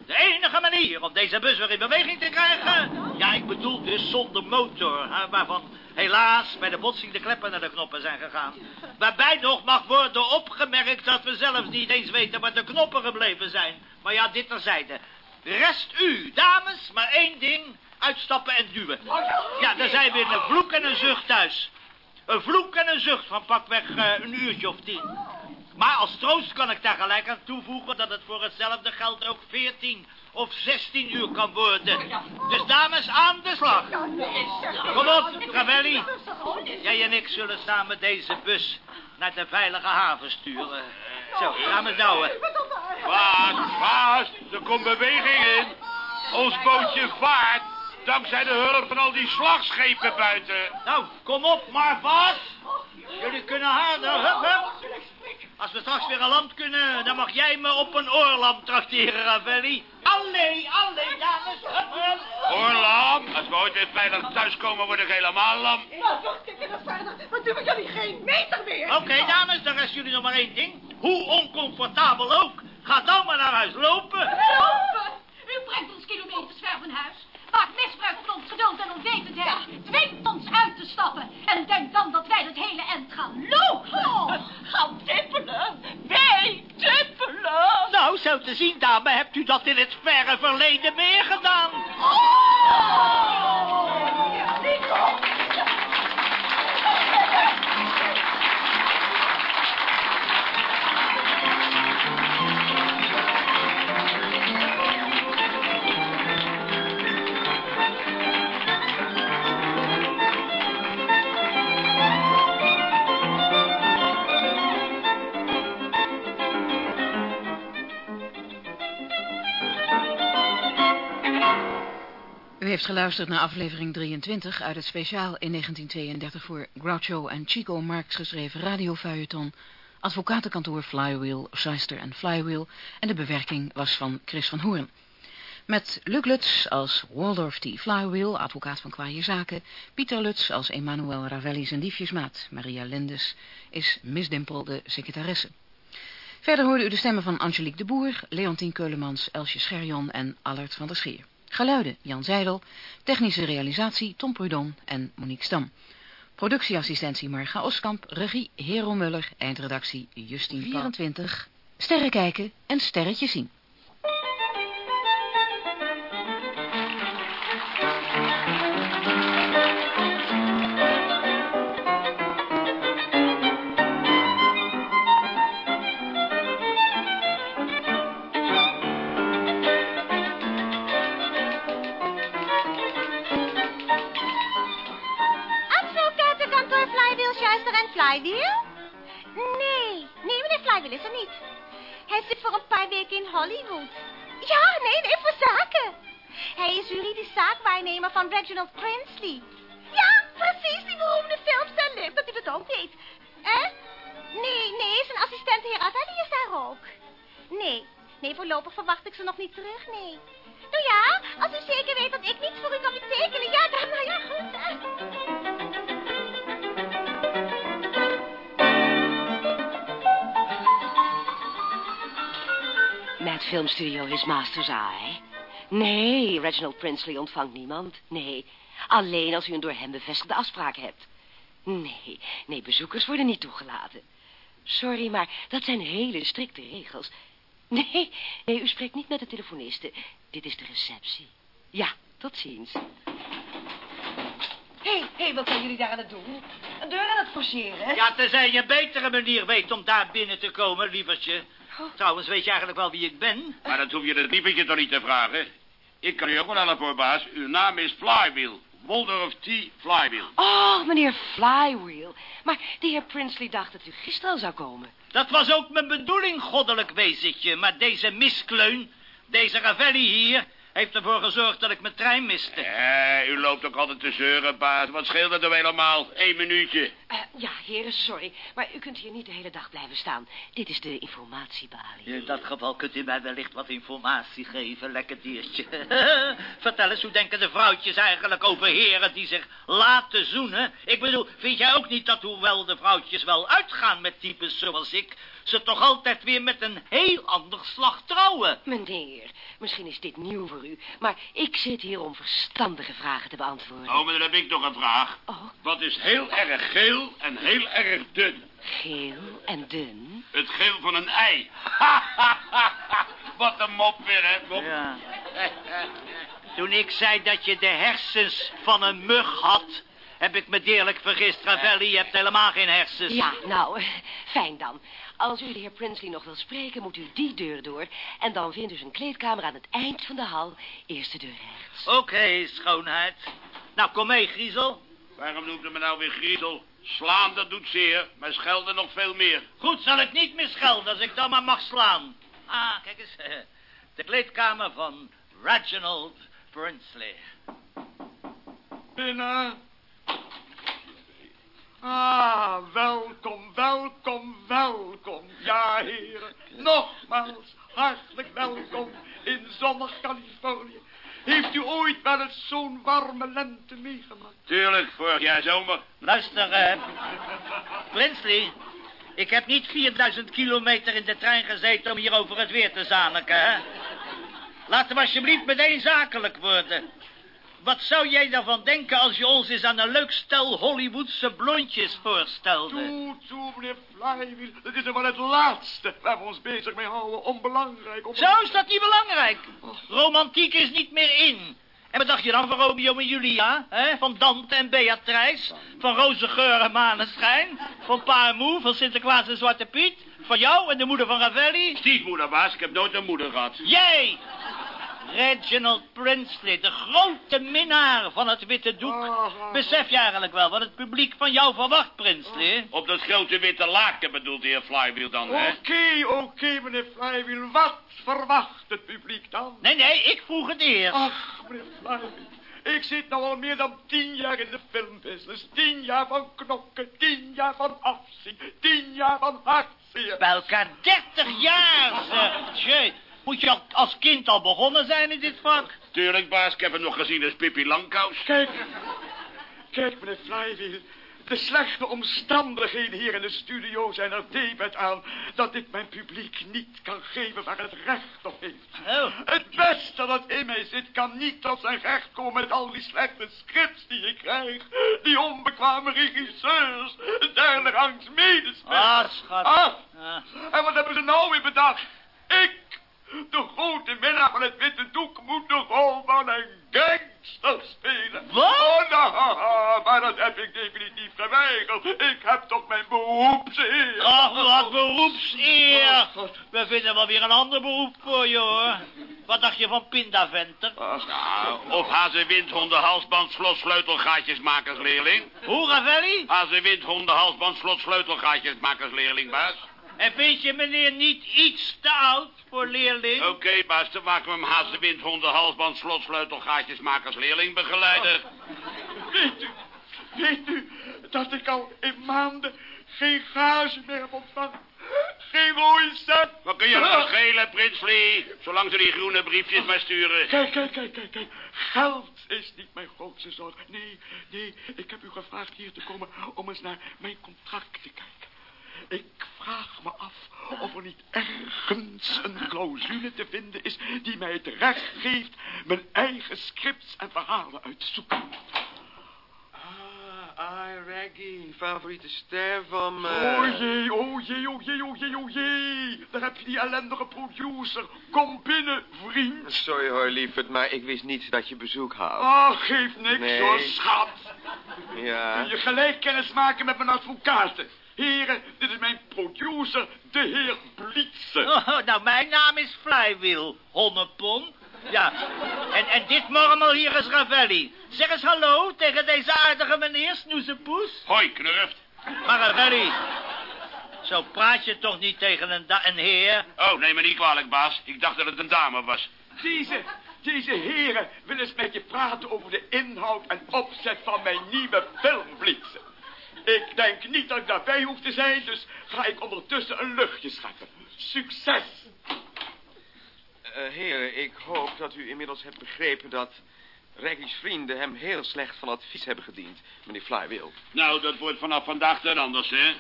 De enige manier om deze bus weer in beweging te krijgen... Ja, ik bedoel dus zonder motor, waarvan helaas bij de botsing de kleppen naar de knoppen zijn gegaan. Waarbij nog mag worden opgemerkt dat we zelfs niet eens weten waar de knoppen gebleven zijn. Maar ja, dit terzijde. Rest u, dames, maar één ding, uitstappen en duwen. Ja, dan zijn we in een vloek en een zucht thuis. Een vloek en een zucht van pakweg eh, een uurtje of tien. Maar als troost kan ik daar gelijk aan toevoegen dat het voor hetzelfde geld ook 14 of 16 uur kan worden. Dus dames, aan de slag. Kom op, Ravelli. Jij en ik zullen samen deze bus naar de veilige haven sturen. Zo, gaan we douwen.
Baas, baas, er komt beweging in. Ons bootje vaart dankzij de hulp van al die slagschepen buiten.
Nou, kom op, maar vast. Jullie kunnen harder, hup, hup. Als we straks weer aan land kunnen, dan mag jij me op een oorlam trakteren, Ravelli. Allee, allee, dames.
Oorlam, als we ooit weer veilig thuiskomen, word ik helemaal lam.
Nou, wacht ik er verder. Wat doen we jullie geen meter meer?
Oké, dames, dan rest jullie nog maar één ding. Hoe oncomfortabel ook. Ga dan maar naar huis lopen.
Lopen! U brengt ons kilometers ver van huis. Maakt misbruik van ons geduld en onwetendheid. Dwingt ons uit te stappen. En denkt dan dat wij het hele end gaan lopen. Gaan tippelen? Wij tippelen?
Nou, zo te zien, dame, hebt u dat in het verre verleden meer gedaan.
U heeft geluisterd naar aflevering 23 uit het speciaal in 1932 voor Groucho en Chico Marx geschreven radiofeuilleton Advocatenkantoor Flywheel, Shyster en Flywheel en de bewerking was van Chris van Hoorn. Met Luc Lutz als Waldorf T. Flywheel, advocaat van kwaaie zaken, Pieter Lutz als Emmanuel Ravelli zijn diefjesmaat, Maria Lindes is Miss Dimpel de secretaresse. Verder hoorde u de stemmen van Angelique de Boer, Leontien Keulemans, Elsje Scherjon en Allard van der Scheer. Geluiden Jan Zijdel, technische realisatie Tom Prudon en Monique Stam. Productieassistentie Marga Oskamp, regie Hero Muller, eindredactie Justine 24. Sterren kijken en sterretjes zien.
Flywheel? Nee, nee, meneer Flywheel is er niet. Hij zit voor een paar weken in Hollywood. Ja, nee, nee, voor zaken. Hij is juridisch zaakwaarnemer van Reginald Prinsley. Ja, precies, die beroemde filmster leuk dat hij dat ook deed. Eh? Nee, nee, zijn assistent heer Adali is daar ook. Nee, nee, voorlopig verwacht ik ze nog niet terug, nee. Nou ja, als u zeker weet dat ik niets voor u kan betekenen, ja, dan, nou ja, goed.
Filmstudio His Masters Eye. Nee, Reginald Prinsley ontvangt niemand. Nee, alleen als u een door hem bevestigde afspraak hebt. Nee, nee, bezoekers worden niet toegelaten. Sorry, maar dat zijn hele strikte regels. Nee, nee, u spreekt niet met de telefoniste. Dit is de receptie. Ja, tot ziens.
Hé, hey, hey, wat zijn jullie daar aan het doen? Een deur aan het forceren?
Ja, tenzij je een betere manier weet om daar binnen te komen, lievertje. Trouwens, weet je eigenlijk wel wie ik ben?
Maar dat hoef je het lievertje toch niet te vragen. Ik kan u ook wel helpen, hoor, baas. Uw naam is Flywheel. Waldorf T. Flywheel.
Oh, meneer Flywheel. Maar de heer Prinsley dacht dat u gisteren al zou komen.
Dat was ook mijn bedoeling, goddelijk wezentje. Maar deze miskleun, deze Ravelli hier... heeft ervoor gezorgd dat ik mijn trein miste.
Eh, u loopt ook altijd te zeuren, baas. Wat scheelt het er helemaal? Eén minuutje.
Eh, ja, heren, sorry. Maar u kunt hier niet de hele dag blijven staan. Dit is de informatiebalie.
In dat geval kunt u mij wellicht wat informatie geven, lekker diertje. (laughs) Vertel eens, hoe denken de vrouwtjes eigenlijk over heren die zich laten zoenen? Ik bedoel, vind jij ook niet dat hoewel de vrouwtjes wel uitgaan met types zoals ik... ze toch altijd weer met een heel ander slag trouwen?
Meneer, misschien is dit nieuw voor u, maar ik zit hier om verstandige vragen te beantwoorden.
Oh, maar dan heb ik nog een vraag.
Oh.
Wat is heel erg geel en heel erg dun?
Geel en dun.
Het geel van een ei. (laughs) Wat een mop weer, hè, Bob?
Ja. Toen ik zei dat je de hersens van een mug had... heb ik me deerlijk vergist, Ravelli. Je hebt helemaal geen hersens.
Ja, nou, fijn dan. Als u de heer Prinsley nog wil spreken, moet u die deur door. En dan vindt u zijn kleedkamer aan het eind van de hal. Eerste deur rechts.
Oké, schoonheid. Nou, kom mee, Griezel.
Waarom noemt u me nou weer griezel? Slaan, dat doet zeer, maar schelden nog veel meer.
Goed, zal ik niet meer schelden als ik dan maar mag slaan. Ah, kijk eens. (laughs) De kleedkamer van Reginald Prinsley.
Binnen. Ah, welkom, welkom, welkom. Ja, heren. Nogmaals, hartelijk welkom in zonnig Californië. Heeft u ooit wel eens zo'n warme lente meegemaakt?
Tuurlijk, vorig jaar zomer.
Luister, eh... Prinsley, ik heb niet 4000 kilometer in de trein gezeten om hier over het weer te zaniken, hè? Laten we alsjeblieft meteen zakelijk worden. Wat zou jij daarvan denken als je ons eens aan een leuk stel Hollywoodse blondjes voorstelde?
Toe, toe, meneer Flywheel. Dat is er wel het laatste waar we ons bezig mee houden. Onbelangrijk.
Zo is dat niet belangrijk. Romantiek is niet meer in. En wat dacht je dan van Romeo en Julia? Hè? Van Dante en Beatrice? Van roze geur en maneschijn? Van Pa en Moe? Van Sinterklaas en Zwarte Piet? Van jou en de moeder van Ravelli?
Stiefmoeder, baas. Ik heb nooit een moeder gehad.
Jij! Reginald Prinsley, de grote minnaar van het witte doek. Besef je eigenlijk wel wat het publiek van jou verwacht, Prinsley?
Op dat grote witte laken bedoelt de heer Flywheel dan, hè?
Oké, oké, meneer Flywheel. Wat verwacht het publiek dan?
Nee, nee, ik vroeg het eerst.
Ach, meneer Flywheel. Ik zit nou al meer dan tien jaar in de filmbusiness. Tien jaar van knokken, tien jaar van afzien, tien jaar van hartzeer.
Bij elkaar dertig jaar, zeg. Moet je al als kind al begonnen zijn in dit vak?
Tuurlijk, baas. Ik heb het nog gezien als Pippi Langkous.
Kijk, kijk, meneer Flywheel. De slechte omstandigheden hier in de studio zijn er debet aan dat ik mijn publiek niet kan geven waar het recht op heeft.
Oh.
Het beste dat in mij zit kan niet tot zijn recht komen met al die slechte scripts die ik krijg. Die onbekwame regisseurs, derde rangs medespelers.
Ah, schat.
Ah,
Ah.
en wat hebben ze nou weer bedacht? Ik, de grote minnaar van het witte doek, moet de rol van een gangster spelen.
Wat?
Oh, nou, maar dat heb ik definitief geweigerd. Ik heb toch mijn beroepseer.
Ach, wat beroepseer. We vinden wel weer een ander beroep voor je, hoor. Wat dacht je van Pindaventer?
Nou, of hazenwindhonden halsband slot sleutelgaatjesmakersleerling.
Hoe, Ravelli?
Hazenwindhonden halsband slot sleutelgaatjesmakersleerling, baas.
En vind je meneer niet iets te oud voor leerling?
Oké, baas, dan maken we hem hazenwindhonden halsband slot sleutelgaatjesmakersleerling begeleider.
Weet u, weet u dat ik al in maanden geen gage meer heb ontvangen? Geen mooie cent.
Wat kun je nou schelen, Prinsley? Zolang ze die groene briefjes maar sturen.
Kijk, kijk, kijk, kijk, kijk. Geld is niet mijn grootste zorg. Nee, nee, ik heb u gevraagd hier te komen om eens naar mijn contract te kijken. Ik vraag me af of er niet ergens een clausule te vinden is die mij het recht geeft mijn eigen scripts en verhalen uit te zoeken.
Ah, I, Reggie, favoriete ster van me.
Oh jee, oh jee, oh jee, oh jee, oh jee. Daar heb je die ellendige producer. Kom binnen, vriend.
Sorry hoor, lieverd, maar ik wist niet dat je bezoek had.
Ah, geeft niks
Nee.
hoor, schat.
Ja?
Kun je gelijk kennis maken met mijn advocaten. Heren, dit is mijn producer, de heer Blitsen.
Oh, nou, mijn naam is Flywheel, honnepon. Ja, en, en dit mormel hier is Ravelli. Zeg eens hallo tegen deze aardige meneer, Snoezepoes.
Hoi, knurft.
Maar Ravelli, zo praat je toch niet tegen een, een heer?
Oh, neem me niet kwalijk, baas. Ik dacht dat het een dame was.
Deze, Deze heren willen eens met je praten over de inhoud en opzet van mijn nieuwe film, Blitsen. Ik denk niet dat ik daarbij hoef te zijn, dus ga ik ondertussen een luchtje scheppen. Succes!
Eh, heren, ik hoop dat u inmiddels hebt begrepen dat Reggie's vrienden hem heel slecht van advies hebben gediend, meneer Flywheel.
Nou, dat wordt vanaf vandaag dan anders, hè?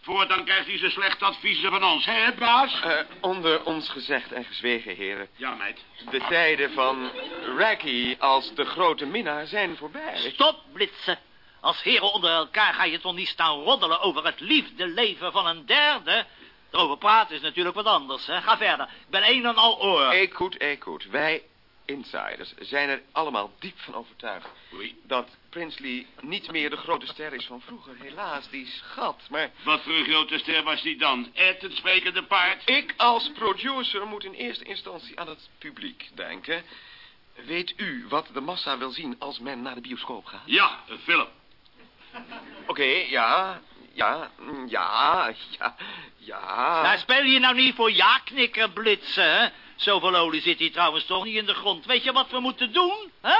Voortaan krijgt hij zo slecht adviezen van ons, hè, baas?
Eh, onder ons gezegd en gezwegen, heren.
Ja, meid.
De tijden van Raggy als de grote minnaar zijn voorbij.
Stop, blitsen. Als heren onder elkaar ga je toch niet staan roddelen over het liefdeleven van een derde? Erover praten is natuurlijk wat anders, hè. Ga verder. Ik ben een en al oor.
Eekhoed, Eekhoed. Wij insiders zijn er allemaal diep van overtuigd... Dat Princely niet meer de grote ster is van vroeger. Helaas, die schat. Maar
Wat voor een grote ster was die dan? Ed, het sprekende paard?
ik als producer moet in eerste instantie aan het publiek denken. Weet u wat de massa wil zien als men naar de bioscoop gaat?
Ja, een film.
Oké, ja, ja, mm, ja, ja, ja.
Nou, speel je nou niet voor ja-knikker blitsen, hè? Zoveel olie zit hier trouwens toch niet in de grond. Weet je wat we moeten doen, hè?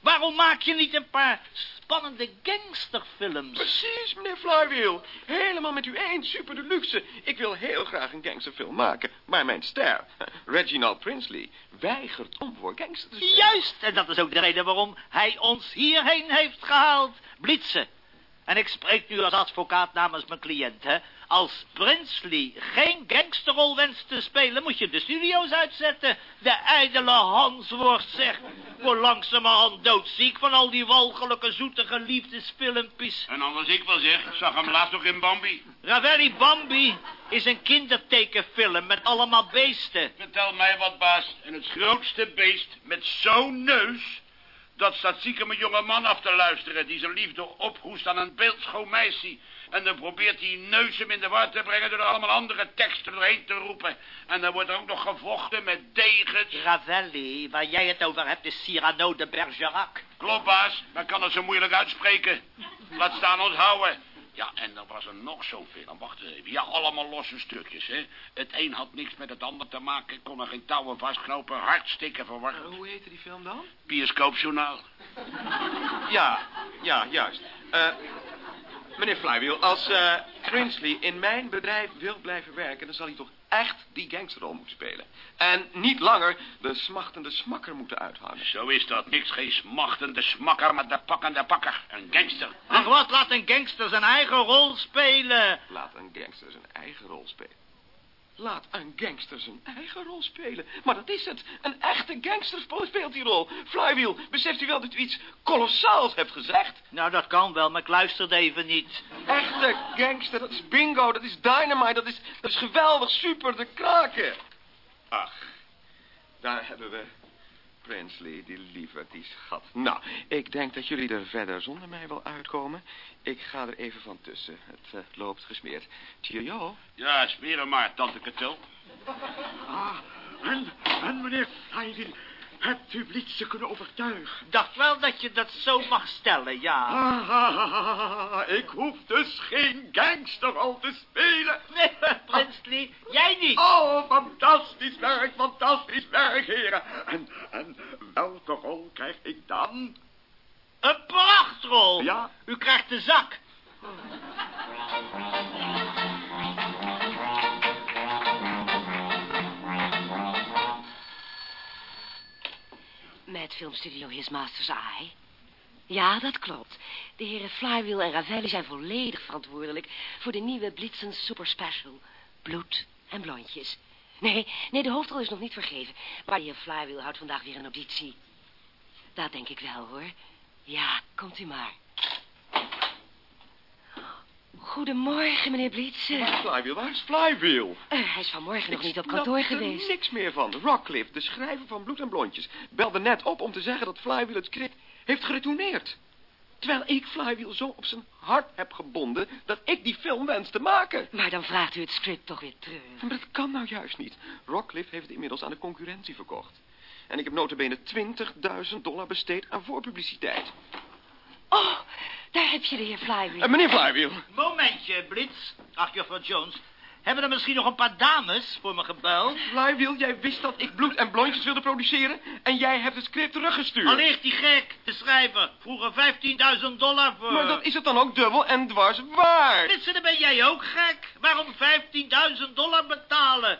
Waarom maak je niet een paar spannende gangsterfilms?
Precies, meneer Flywheel. Helemaal met u eens, super deluxe. Ik wil heel graag een gangsterfilm maken. Maar mijn ster, Reginald Princely, weigert om voor gangster te spelen.
Juist, en dat is ook de reden waarom hij ons hierheen heeft gehaald. Blitsen. En ik spreek nu als advocaat namens mijn cliënt, hè. Als Princely geen gangsterrol wenst te spelen, moet je de studio's uitzetten. De ijdele Hansworst, zeg. Word langzamerhand doodziek van al die walgelijke zoete liefdesfilmpjes.
En anders ik wel zeg, ik zag hem laatst nog in Bambi.
Ravelli Bambi is een kindertekenfilm met allemaal beesten.
Vertel mij wat, baas. En het grootste beest met zo'n neus... dat staat ziek om een jonge man af te luisteren... die zijn liefde ophoest aan een beeldschoon meisje... En dan probeert die neus hem in de war te brengen... door er allemaal andere teksten doorheen te roepen. En dan wordt er ook nog gevochten met degens.
Ravelli, waar jij het over hebt, is Cyrano de Bergerac.
Klopt, baas. Maar kan het zo moeilijk uitspreken. Laat staan ons houden. Ja, en er was er nog zoveel. Wacht eens even. Ja, allemaal losse stukjes, hè. Het een had niks met het ander te maken. Kon er geen touwen vastknopen. Hartstikke verwarrend.
Hoe heette die film dan?
Bioscoopjournaal. (laughs)
Ja, ja, juist. Eh, meneer Flywheel, als Princely in mijn bedrijf wil blijven werken... dan zal hij toch echt die gangsterrol moeten spelen. En niet langer de smachtende smakker moeten uithangen.
Zo is dat. Niks geen smachtende smakker, maar de pakkende pakker. Een gangster.
Ach wat, laat een gangster zijn eigen rol spelen.
Laat een gangster zijn eigen rol spelen. Laat een gangster zijn eigen rol spelen. Maar dat is het. Een echte gangster speelt die rol. Flywheel, beseft u wel dat u iets kolossaals hebt gezegd?
Nou, dat kan wel, maar ik luisterde even niet.
Echte gangster, dat is bingo, dat is dynamite, dat is, dat is geweldig, super, de kraken. Ach, daar hebben we Princely, die lieverd, die schat. Nou, ik denk dat jullie er verder zonder mij wel uitkomen. Ik ga er even van tussen. Het eh, loopt gesmeerd. Cheerio.
Ja, smeer hem maar, tante Katel.
Ah, en, en meneer Flywheel, hebt u Blitse kunnen overtuigen?
Dacht wel dat je dat zo mag stellen, ja.
Ah, ik hoef dus geen gangsterrol te spelen.
Nee, (laughs) Princely, jij niet.
Oh, fantastisch werk, fantastisch werk, heren. En, en welke rol krijg ik dan?
Een prachtrol.
Ja.
U krijgt de zak.
Met filmstudio His Masters Eye. Ja, dat klopt. De heren Flywheel en Ravelli zijn volledig verantwoordelijk... voor de nieuwe Blitzen Super Special. Bloed en blondjes. Nee, nee, de hoofdrol is nog niet vergeven. Maar de Flywheel houdt vandaag weer een auditie. Dat denk ik wel, hoor. Ja, komt u maar. Goedemorgen, meneer.
Waar is Flywheel? Waar is Flywheel?
Eh, hij is vanmorgen nog
Ik
niet op kantoor
er
geweest.
niks meer van. Rockcliffe, de schrijver van Bloed en Blondjes, belde net op om te zeggen dat Flywheel het script heeft geretourneerd. Terwijl ik Flywheel zo op zijn hart heb gebonden dat ik die film wens te maken.
Maar dan vraagt u het script toch weer terug.
Maar dat kan nou juist niet. Rockcliffe heeft het inmiddels aan de concurrentie verkocht. En ik heb notabene 20.000 dollar besteed aan voorpubliciteit.
Oh, daar heb je de heer Flywheel.
En meneer Flywheel,
Momentje, Blitz. Ach, juffrouw Jones. Hebben er misschien nog een paar dames voor me gebeld?
Flywheel, jij wist dat ik bloed en blondjes wilde produceren... en jij hebt het script teruggestuurd.
Al ligt die gek, de schrijver. Vroeger 15.000 dollar voor.
Maar dan is het dan ook dubbel en dwars waard.
Mensen, dan ben jij ook gek. Waarom 15.000 dollar betalen?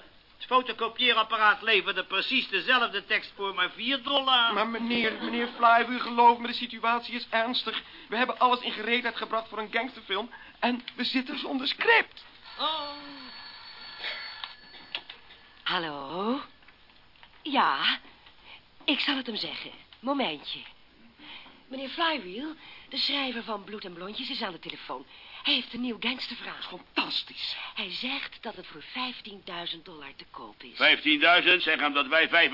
Het fotocopieerapparaat leverde precies dezelfde tekst voor maar 4 dollar.
Maar meneer, meneer Flywheel, geloof me, de situatie is ernstig. We hebben alles in gereedheid gebracht voor een gangsterfilm... en we zitten zonder script.
Oh.
Hallo? Ja, ik zal het hem zeggen. Momentje. Meneer Flywheel, de schrijver van Bloed en Blondjes, is aan de telefoon. Hij heeft een nieuw gangsterverhaal.
Fantastisch.
Hij zegt dat het voor 15.000 dollar te koop is.
15.000, zeg hem dat wij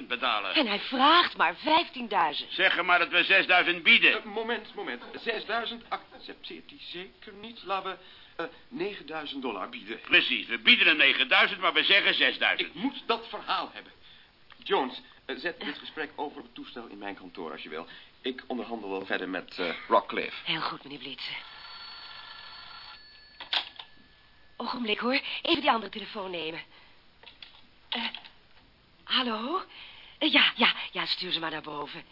35.000 betalen.
En hij vraagt maar 15.000.
Zeg hem maar dat we 6.000 bieden.
Eh, moment, moment. 6000 accepteert hij zeker niet. Laten we eh 9000 dollar bieden.
Precies, we bieden hem 9.000, maar we zeggen 6.000.
Ik moet dat verhaal hebben. Jones, eh, zet dit gesprek over het toestel in mijn kantoor als je wil. Ik onderhandel wel verder met eh Rockcliffe.
Heel goed, meneer Blitsen. Ogenblik hoor, even die andere telefoon nemen. Eh, hallo? Eh, ja, ja, ja, stuur ze maar naar boven.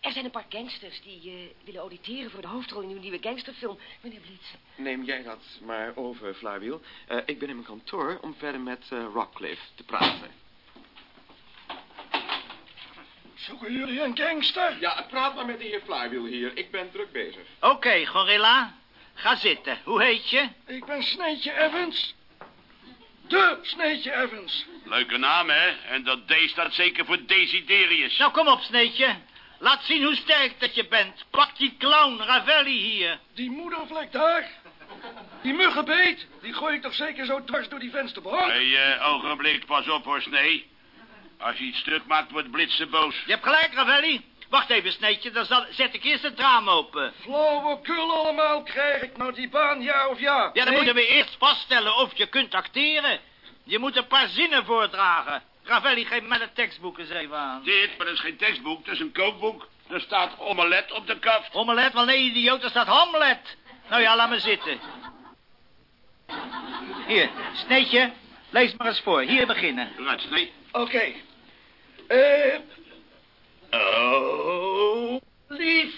Er zijn een paar gangsters die eh, willen auditeren voor de hoofdrol in uw nieuwe gangsterfilm, meneer Blitsen.
Neem jij dat maar over, Flywheel. Eh, ik ben in mijn kantoor om verder met eh Rockcliffe te praten.
Zoeken jullie een gangster?
Ja, praat maar met de heer Flywheel hier. Ik ben druk bezig.
Oké, gorilla. Ga zitten. Hoe heet je?
Ik ben Sneetje Evans. De Sneetje Evans.
Leuke naam, hè? En dat D staat zeker voor Desiderius.
Nou, kom op, Sneetje. Laat zien hoe sterk dat je bent. Pak die clown, Ravelli hier.
Die moedervlek daar. Die muggenbeet. Die gooi ik toch zeker zo dwars door die vensterbank?
Hé, hey, eh, ogenblik, pas op hoor, Snee. Als je iets stuk maakt, wordt Blitsen boos.
Je hebt gelijk, Ravelli. Wacht even, Sneetje. Dan zal... zet ik eerst het raam open.
Flauwekul allemaal. Krijg ik nou die baan, ja of ja?
Ja, dan
Nee?
moeten we eerst vaststellen of je kunt acteren. Je moet een paar zinnen voordragen. Ravelli, geef mij de tekstboek eens even aan.
Dit, maar dat is geen tekstboek, dat is een kookboek. Er staat omelet op de kaft.
Omelet? Wel nee, idioot, er staat hamlet. Nou ja, laat me zitten. Hier, Sneetje, lees maar eens voor. Hier beginnen.
Eruit, Snee.
Oké. Eh... Oh, lief.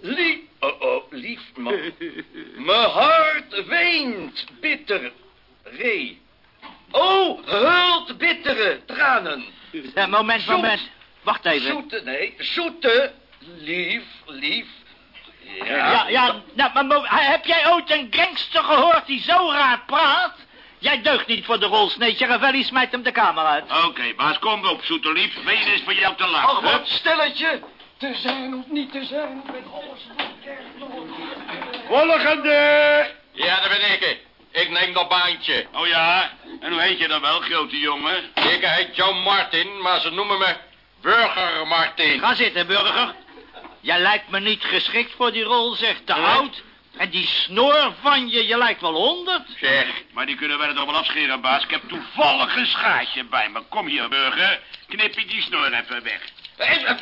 Lief. Oh, oh, lief, man. Mijn hart weent bitter. Ree. Oh, hult bittere tranen.
Ja, moment,
Zoet.
moment. Wacht even.
Zoete, nee, zoete. Lief, lief. Ja,
Ja, ja, nou, maar heb jij ooit een gangster gehoord die zo raar praat? Jij deugt niet voor de rol, Sneetje. Ravelli smijt hem de kamer uit.
Oké, baas, kom op, zoeterlief. Been is voor jou te laat. Hup.
wat stelletje. Te zijn of niet te zijn, met alles wat.
Volgende!
Ja, dat ben ik. Ik neem dat baantje.
Oh ja, en hoe heet je dan wel, grote jongen?
Ik heet John Martin, maar ze noemen me Burger Martin.
Ga zitten, burger. Jij lijkt me niet geschikt voor die rol, zeg. Te
Nee.
oud. En die snor van je, je lijkt wel honderd.
Zeg,
Maar die kunnen wij er toch wel afscheren, baas. Ik heb toevallig een schaartje bij me. Kom hier, burger. Knip je die snor even weg.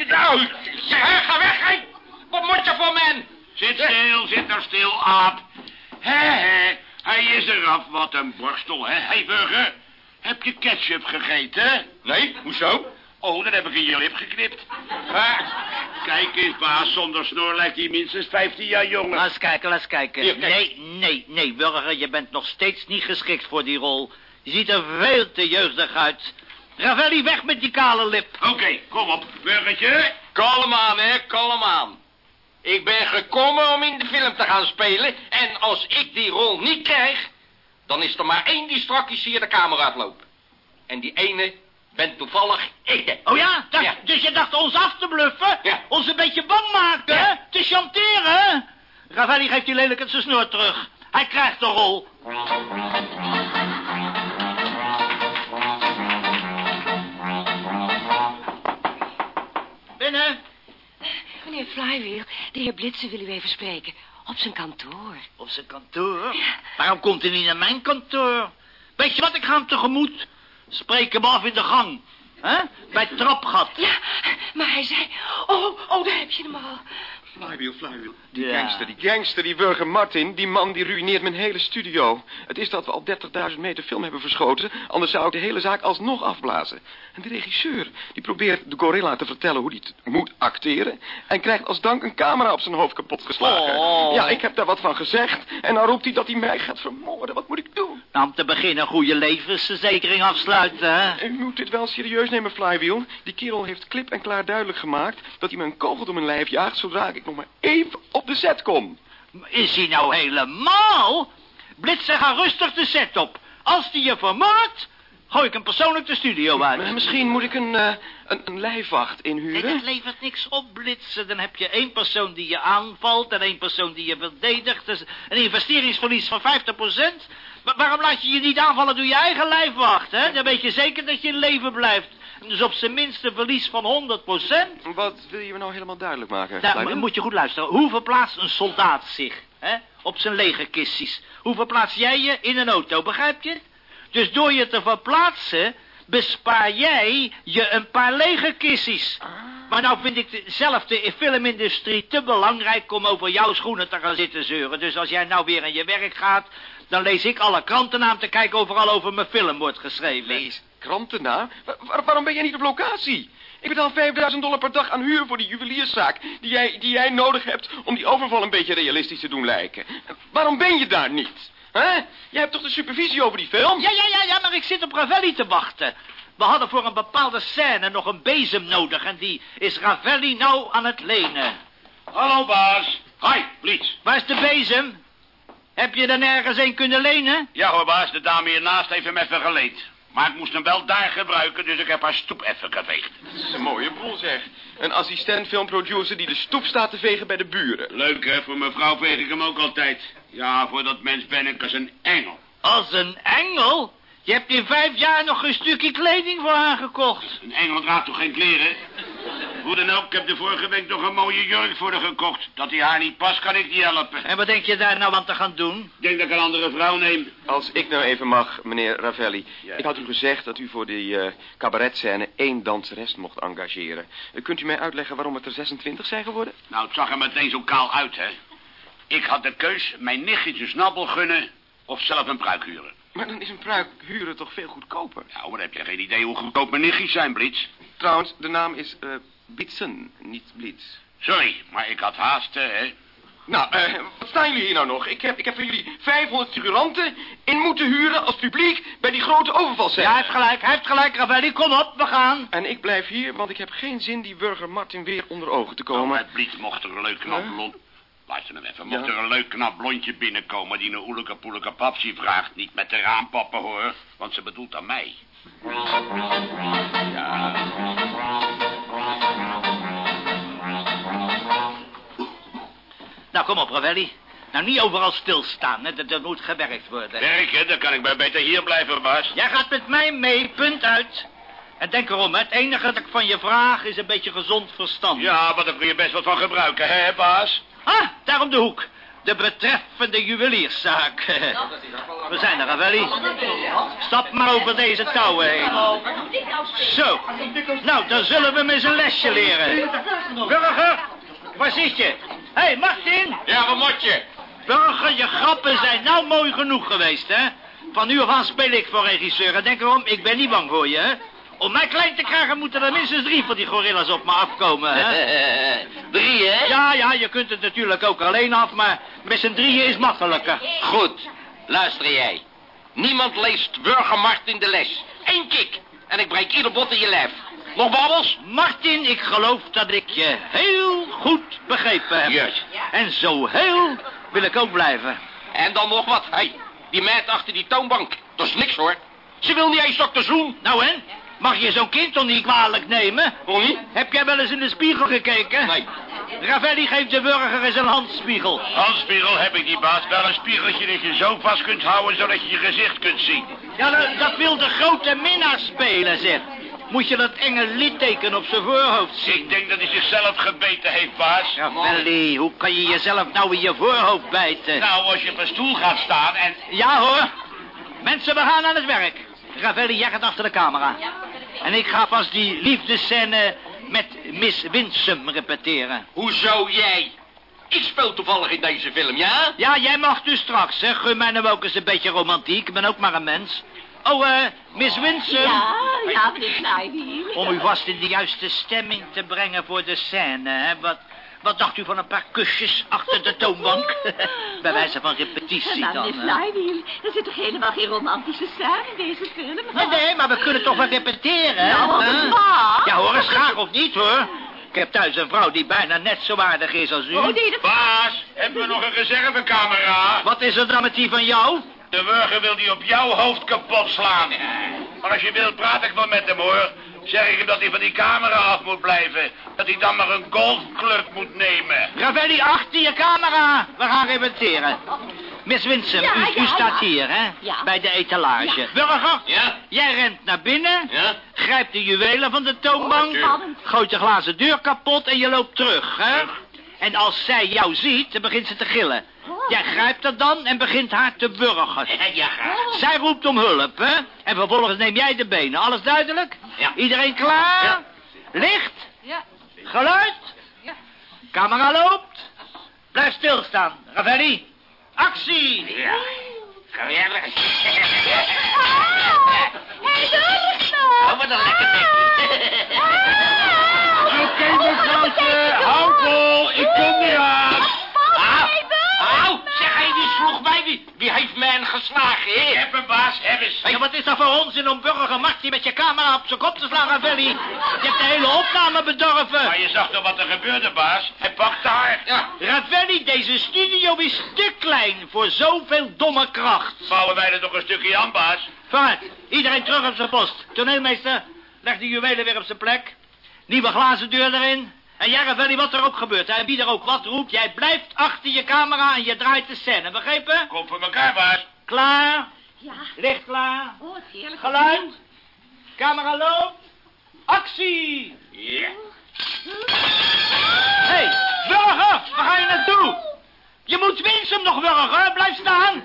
nou, zeg, ga weg, hé. Wat moet je voor men?
Zit stil, zit er stil, aap. Hé, hé, hij is eraf. Wat een borstel, hè. Hé, hey, burger, heb je ketchup gegeten?
Nee, hoezo?
Oh, dan heb ik in je lip geknipt. Kijk eens, baas, zonder snor lijkt hij minstens 15 jaar jonger.
Laat eens kijken, laat eens kijken.
Hier, kijk.
Nee, nee, nee, burger, je bent nog steeds niet geschikt voor die rol. Je ziet er veel te jeugdig uit. Ravelli, weg met die kale lip.
Oké, kom op, burgertje.
kalm aan, hè, kalm aan. Ik ben gekomen om in de film te gaan spelen. En als ik die rol niet krijg, dan is er maar één die strakjes hier de kamer uitloopt. En die ene bent toevallig ik.
Oh ja?
Ja.
Dus je dacht ons af te bluffen?
Ja.
Ons een beetje bang maken?
Ja.
Te chanteren? Ravelli geeft die lelijk zijn snor terug. Hij krijgt de rol. Binnen.
Meneer Flywheel, de heer Blitsen wil u even spreken. Op zijn kantoor.
Op zijn kantoor? Waarom komt hij niet naar mijn kantoor? Weet je wat, ik ga hem tegemoet. Spreek hem af in de gang. hè? Bij het trapgat.
Ja, maar hij zei... Oh, oh, daar heb je hem al.
Flywheel, flywheel. Die
Ja.
gangster, die gangster, die Burger Martin, die man die ruïneert mijn hele studio. Het is dat we al 30.000 meter film hebben verschoten, anders zou ik de hele zaak alsnog afblazen. En de regisseur, die probeert de gorilla te vertellen hoe hij het moet acteren... en krijgt als dank een camera op zijn hoofd kapot geslagen.
Oh.
Ja, ik heb daar wat van gezegd en dan roept hij dat hij mij gaat vermoorden. Wat moet ik doen?
Nou, om te beginnen een goede levensverzekering afsluiten, hè?
U moet dit wel serieus nemen, Flywheel. Die kerel heeft klip en klaar duidelijk gemaakt... dat hij me een kogel door mijn lijf jaagt... zodra ik nog maar even op de set kom.
Is hij nou helemaal? Blitzer, ga rustig de set op. Als die je vermoordt, gooi ik hem persoonlijk de studio
Maar
uit.
misschien moet ik een, eh, een, een lijfwacht
Nee,
inhuren.
dat levert niks op, Blitzer. Dan heb je één persoon die je aanvalt en één persoon die je verdedigt. Dus een investeringsverlies van 50%. Maar waarom laat je je niet aanvallen door je eigen lijfwacht, hè? Dan weet je zeker dat je in leven blijft. Dus op zijn minst een verlies van 100%.
Wat wil je me nou helemaal duidelijk maken?
Nou,
Flywheel?
moet je goed luisteren. Hoe verplaatst een soldaat zich hè, op zijn legerkisties? Hoe verplaats jij je in een auto, begrijp je? Dus door je te verplaatsen, bespaar jij je een paar legerkisties. Maar nou vind ik de- zelf de filmindustrie te belangrijk om over jouw schoenen te gaan zitten zeuren. Dus als jij nou weer aan je werk gaat, dan lees ik alle kranten om te kijken overal over mijn film wordt geschreven.
Lees kranten na? Wa- waar- waarom ben jij niet op locatie? Ik betaal 5000 dollar per dag aan huur voor die juwelierszaak... Die jij, die jij nodig hebt om die overval een beetje realistisch te doen lijken. Waarom ben je daar niet? Hè? Jij hebt toch de supervisie over die film?
Ja, ja, ja, ja, maar ik zit op Ravelli te wachten. We hadden voor een bepaalde scène nog een bezem nodig en die is Ravelli nou aan het lenen.
Hallo, baas. Hi, Blitz.
Waar is de bezem? Heb je er nergens een kunnen lenen?
Ja hoor, baas, de dame hiernaast heeft hem even geleend. Maar ik moest hem wel daar gebruiken, dus ik heb haar stoep even geveegd.
Dat is een mooie boel, zeg. Een assistent filmproducer die de stoep staat te vegen bij de buren.
Leuk, hè? Voor mevrouw veeg ik hem ook altijd. Ja, voor dat mens ben ik als een engel.
Als een engel? Je hebt in vijf jaar nog een stukje kleding voor haar gekocht.
Een engel draagt toch geen kleren? Hoe dan ook, ik heb de vorige week nog een mooie jurk voor haar gekocht. Dat die haar niet past, kan ik niet helpen.
En wat denk je daar nou aan te gaan doen?
Ik denk dat ik een andere vrouw neem.
Als ik nou even mag, meneer Ravelli.
Ja.
Ik had u gezegd dat u voor die eh cabaretscène één danseres mocht engageren. Eh, kunt u mij uitleggen waarom het er 26 zijn geworden?
Nou, het zag er meteen zo kaal uit, hè? Ik had de keus mijn nichtje een snabbel gunnen of zelf een pruik huren.
Maar dan is een pruik huren toch veel goedkoper?
Nou, maar heb je geen idee hoe goedkoop mijn nichtjes zijn, Blitz?
Trouwens, de naam is eh Blitzen, niet Blitz.
Sorry, maar ik had haast, eh, hè?
Nou, eh, wat staan jullie hier nou nog? Ik heb, ik heb voor jullie 500 figuranten in moeten huren als publiek bij die grote overvalscène.
Ja, hij heeft gelijk, hij heeft gelijk, Ravelli. Kom op, we gaan.
En ik blijf hier, want ik heb geen zin die burger Martin weer onder ogen te
Oh,
komen.
maar Blitz mocht er een leuk blond... Luister nou even, mocht
Ja.
er een leuk knap blondje binnenkomen die een oeleke poeleke papsie vraagt. Niet met de raampappen, hoor, want ze bedoelt aan mij. Ja.
Nou, kom op, Ravelli. Nou, niet overal stilstaan, hè. Dat, dat moet gewerkt worden.
Werken, dan kan ik maar beter hier blijven, baas.
Jij gaat met mij mee, punt uit. En denk erom, hè, het enige dat ik van je vraag is een beetje gezond verstand.
Ja, maar daar kun je best wat van gebruiken, hè, baas?
Ah, daar om de hoek. De betreffende juwelierszaak. (laughs) We zijn er, Ravelli. Stap maar over deze touwen heen. Zo. Nou, dan zullen we hem eens een lesje leren. Burger, waar zit je? Hé, hey, Martin.
Ja, wat moet je?
Burger, je grappen zijn nou mooi genoeg geweest, hè? Van nu af aan speel ik voor regisseur. En denk erom, ik ben niet bang voor je, hè? Om mij klein te krijgen moeten er minstens drie van die gorillas op me afkomen, hè? (laughs)
Drie, hè?
Ja, ja, je kunt het natuurlijk ook alleen af, maar met z'n drieën is makkelijker.
Goed. Luister jij. Niemand leest Burger Martin de les. Eén kick. En ik breek ieder bot in je lijf. Nog babbels?
Martin, ik geloof dat ik je heel goed begrepen heb.
Juist.
En zo heel wil ik ook blijven.
En dan nog wat. Hé, die meid achter die toonbank. Dat is niks, hoor. Ze wil niet eens dokter Zoen.
Nou en? Mag je zo'n kind toch niet kwalijk nemen?
Hoe niet?
Heb jij wel eens in de spiegel gekeken?
Nee.
Ravelli geeft de burger eens een handspiegel.
Handspiegel heb ik niet, baas. Wel een spiegeltje dat je zo vast kunt houden, zodat je je gezicht kunt zien.
Ja, dat, dat wil de grote minnaar spelen, zeg. Moet je dat enge litteken op zijn voorhoofd zien?
Ik denk dat hij zichzelf gebeten heeft, baas.
Ravelli, hoe kan je jezelf nou in je voorhoofd bijten?
Nou, als je op een stoel gaat staan en...
Ja hoor. Mensen, we gaan aan het werk. Ravelli, jij gaat achter de camera. En ik ga vast die liefdescène met Miss Winsum repeteren.
Hoezo jij? Ik speel toevallig in deze film, ja?
Ja, jij mag dus straks, hè. Gun mij nou ook eens een beetje romantiek. Ik ben ook maar een mens. Oh, eh, Miss Winston.
Ja, ja, meneer Flywheel.
Om u vast in de juiste stemming te brengen voor de scène, hè. Wat, wat dacht u van een paar kusjes achter de toonbank? (laughs) Bij wijze van repetitie
Maar
dan.
meneer
hè?
Flywheel, er zit toch helemaal geen romantische scène in deze film?
Nee, nee, maar we kunnen toch wel repeteren, hè?
Nou.
Ja, hoor eens graag of niet, hoor. Ik heb thuis een vrouw die bijna net zo aardig is als u.
Oh, nee, dat...
Baas, hebben we nog een reservecamera?
Wat is er dan met die van jou?
De burger wil die op jouw hoofd kapot slaan. Maar als je wilt, praat ik wel met hem, hoor. Zeg ik hem dat hij van die camera af moet blijven. Dat hij dan maar een golfclub moet nemen.
Ravelli, achter je camera. We gaan repeteren. Miss Winston,
Ja,
u, u
ja,
staat
ja.
hier, hè?
Ja.
Bij de etalage. Burger,
Ja?
jij rent naar binnen.
Ja?
Grijpt de juwelen van de toonbank.
Oh,
gooit de glazen deur kapot en je loopt terug, hè? En als zij jou ziet, dan begint ze te gillen.
Oh.
Jij grijpt er dan en begint haar te burgen.
Ja, graag.
Zij roept om hulp, hè? En vervolgens neem jij de benen. Alles duidelijk?
Ja.
Iedereen klaar?
Ja.
Licht?
Ja.
Geluid?
Ja.
Camera loopt. Blijf stilstaan. Ravelli. Actie.
Ja. Weer weg.
Hij doet nog.
Oh, wat een lekker bekje.
Oké, mevrouwtje, hou vol, ik kom eraan.
Au, au, zeg hij, wie sloeg mij? Wie, wie heeft mij geslagen, hè?
Heb hem, baas, heb eens.
Ja, wat is dat voor onzin om burger Marty met je camera op zijn kop te slaan, Ravelli? Je hebt de hele opname bedorven.
Maar je zag toch wat er gebeurde, baas? Hij pakt haar.
Ja.
Ravelli, deze studio is te klein voor zoveel domme kracht.
Bouwen wij er toch een stukje aan, baas?
Vooruit, iedereen terug op zijn post. Toneelmeester, leg de juwelen weer op zijn plek. Nieuwe glazen deur erin. En jij, Ravelli, wat er ook gebeurt, en wie er ook wat roept, jij blijft achter je camera en je draait de scène, begrepen?
Kom voor elkaar, baas.
Klaar,
Ja.
licht klaar,
Oh, wat heerlijk.
geluid, camera loopt, actie!
Ja.
Hé, hey, burger, waar ga je naartoe? Je moet Winsum nog burger, blijf staan.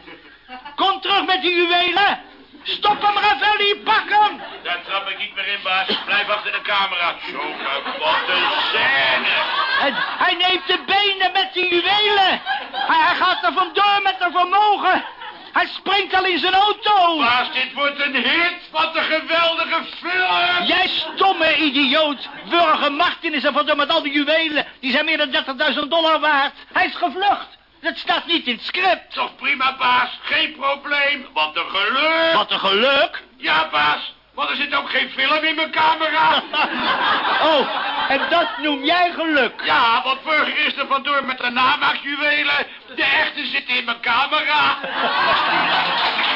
Kom terug met die juwelen. Stop hem, Ravelli, pak hem.
Daar trap ik niet meer in, baas. Blijf achter de camera. Zo kapotte scène.
En hij neemt de benen met die juwelen. Hij, hij gaat er vandoor met de vermogen. Hij springt al in zijn auto.
Baas, dit wordt een hit. Wat een geweldige film.
Jij stomme idioot. Burger Martin is er vandoor met al die juwelen. Die zijn meer dan 30.000 dollar waard. Hij is gevlucht. Dat staat niet in het script.
Toch prima, baas. Geen probleem. Wat een geluk.
Wat een geluk.
Ja, baas. Want er zit ook geen film in mijn camera. (laughs)
Oh, en dat noem jij geluk.
Ja, want Burger is er vandoor met de namaakjuwelen. De echte zit in mijn camera. (laughs)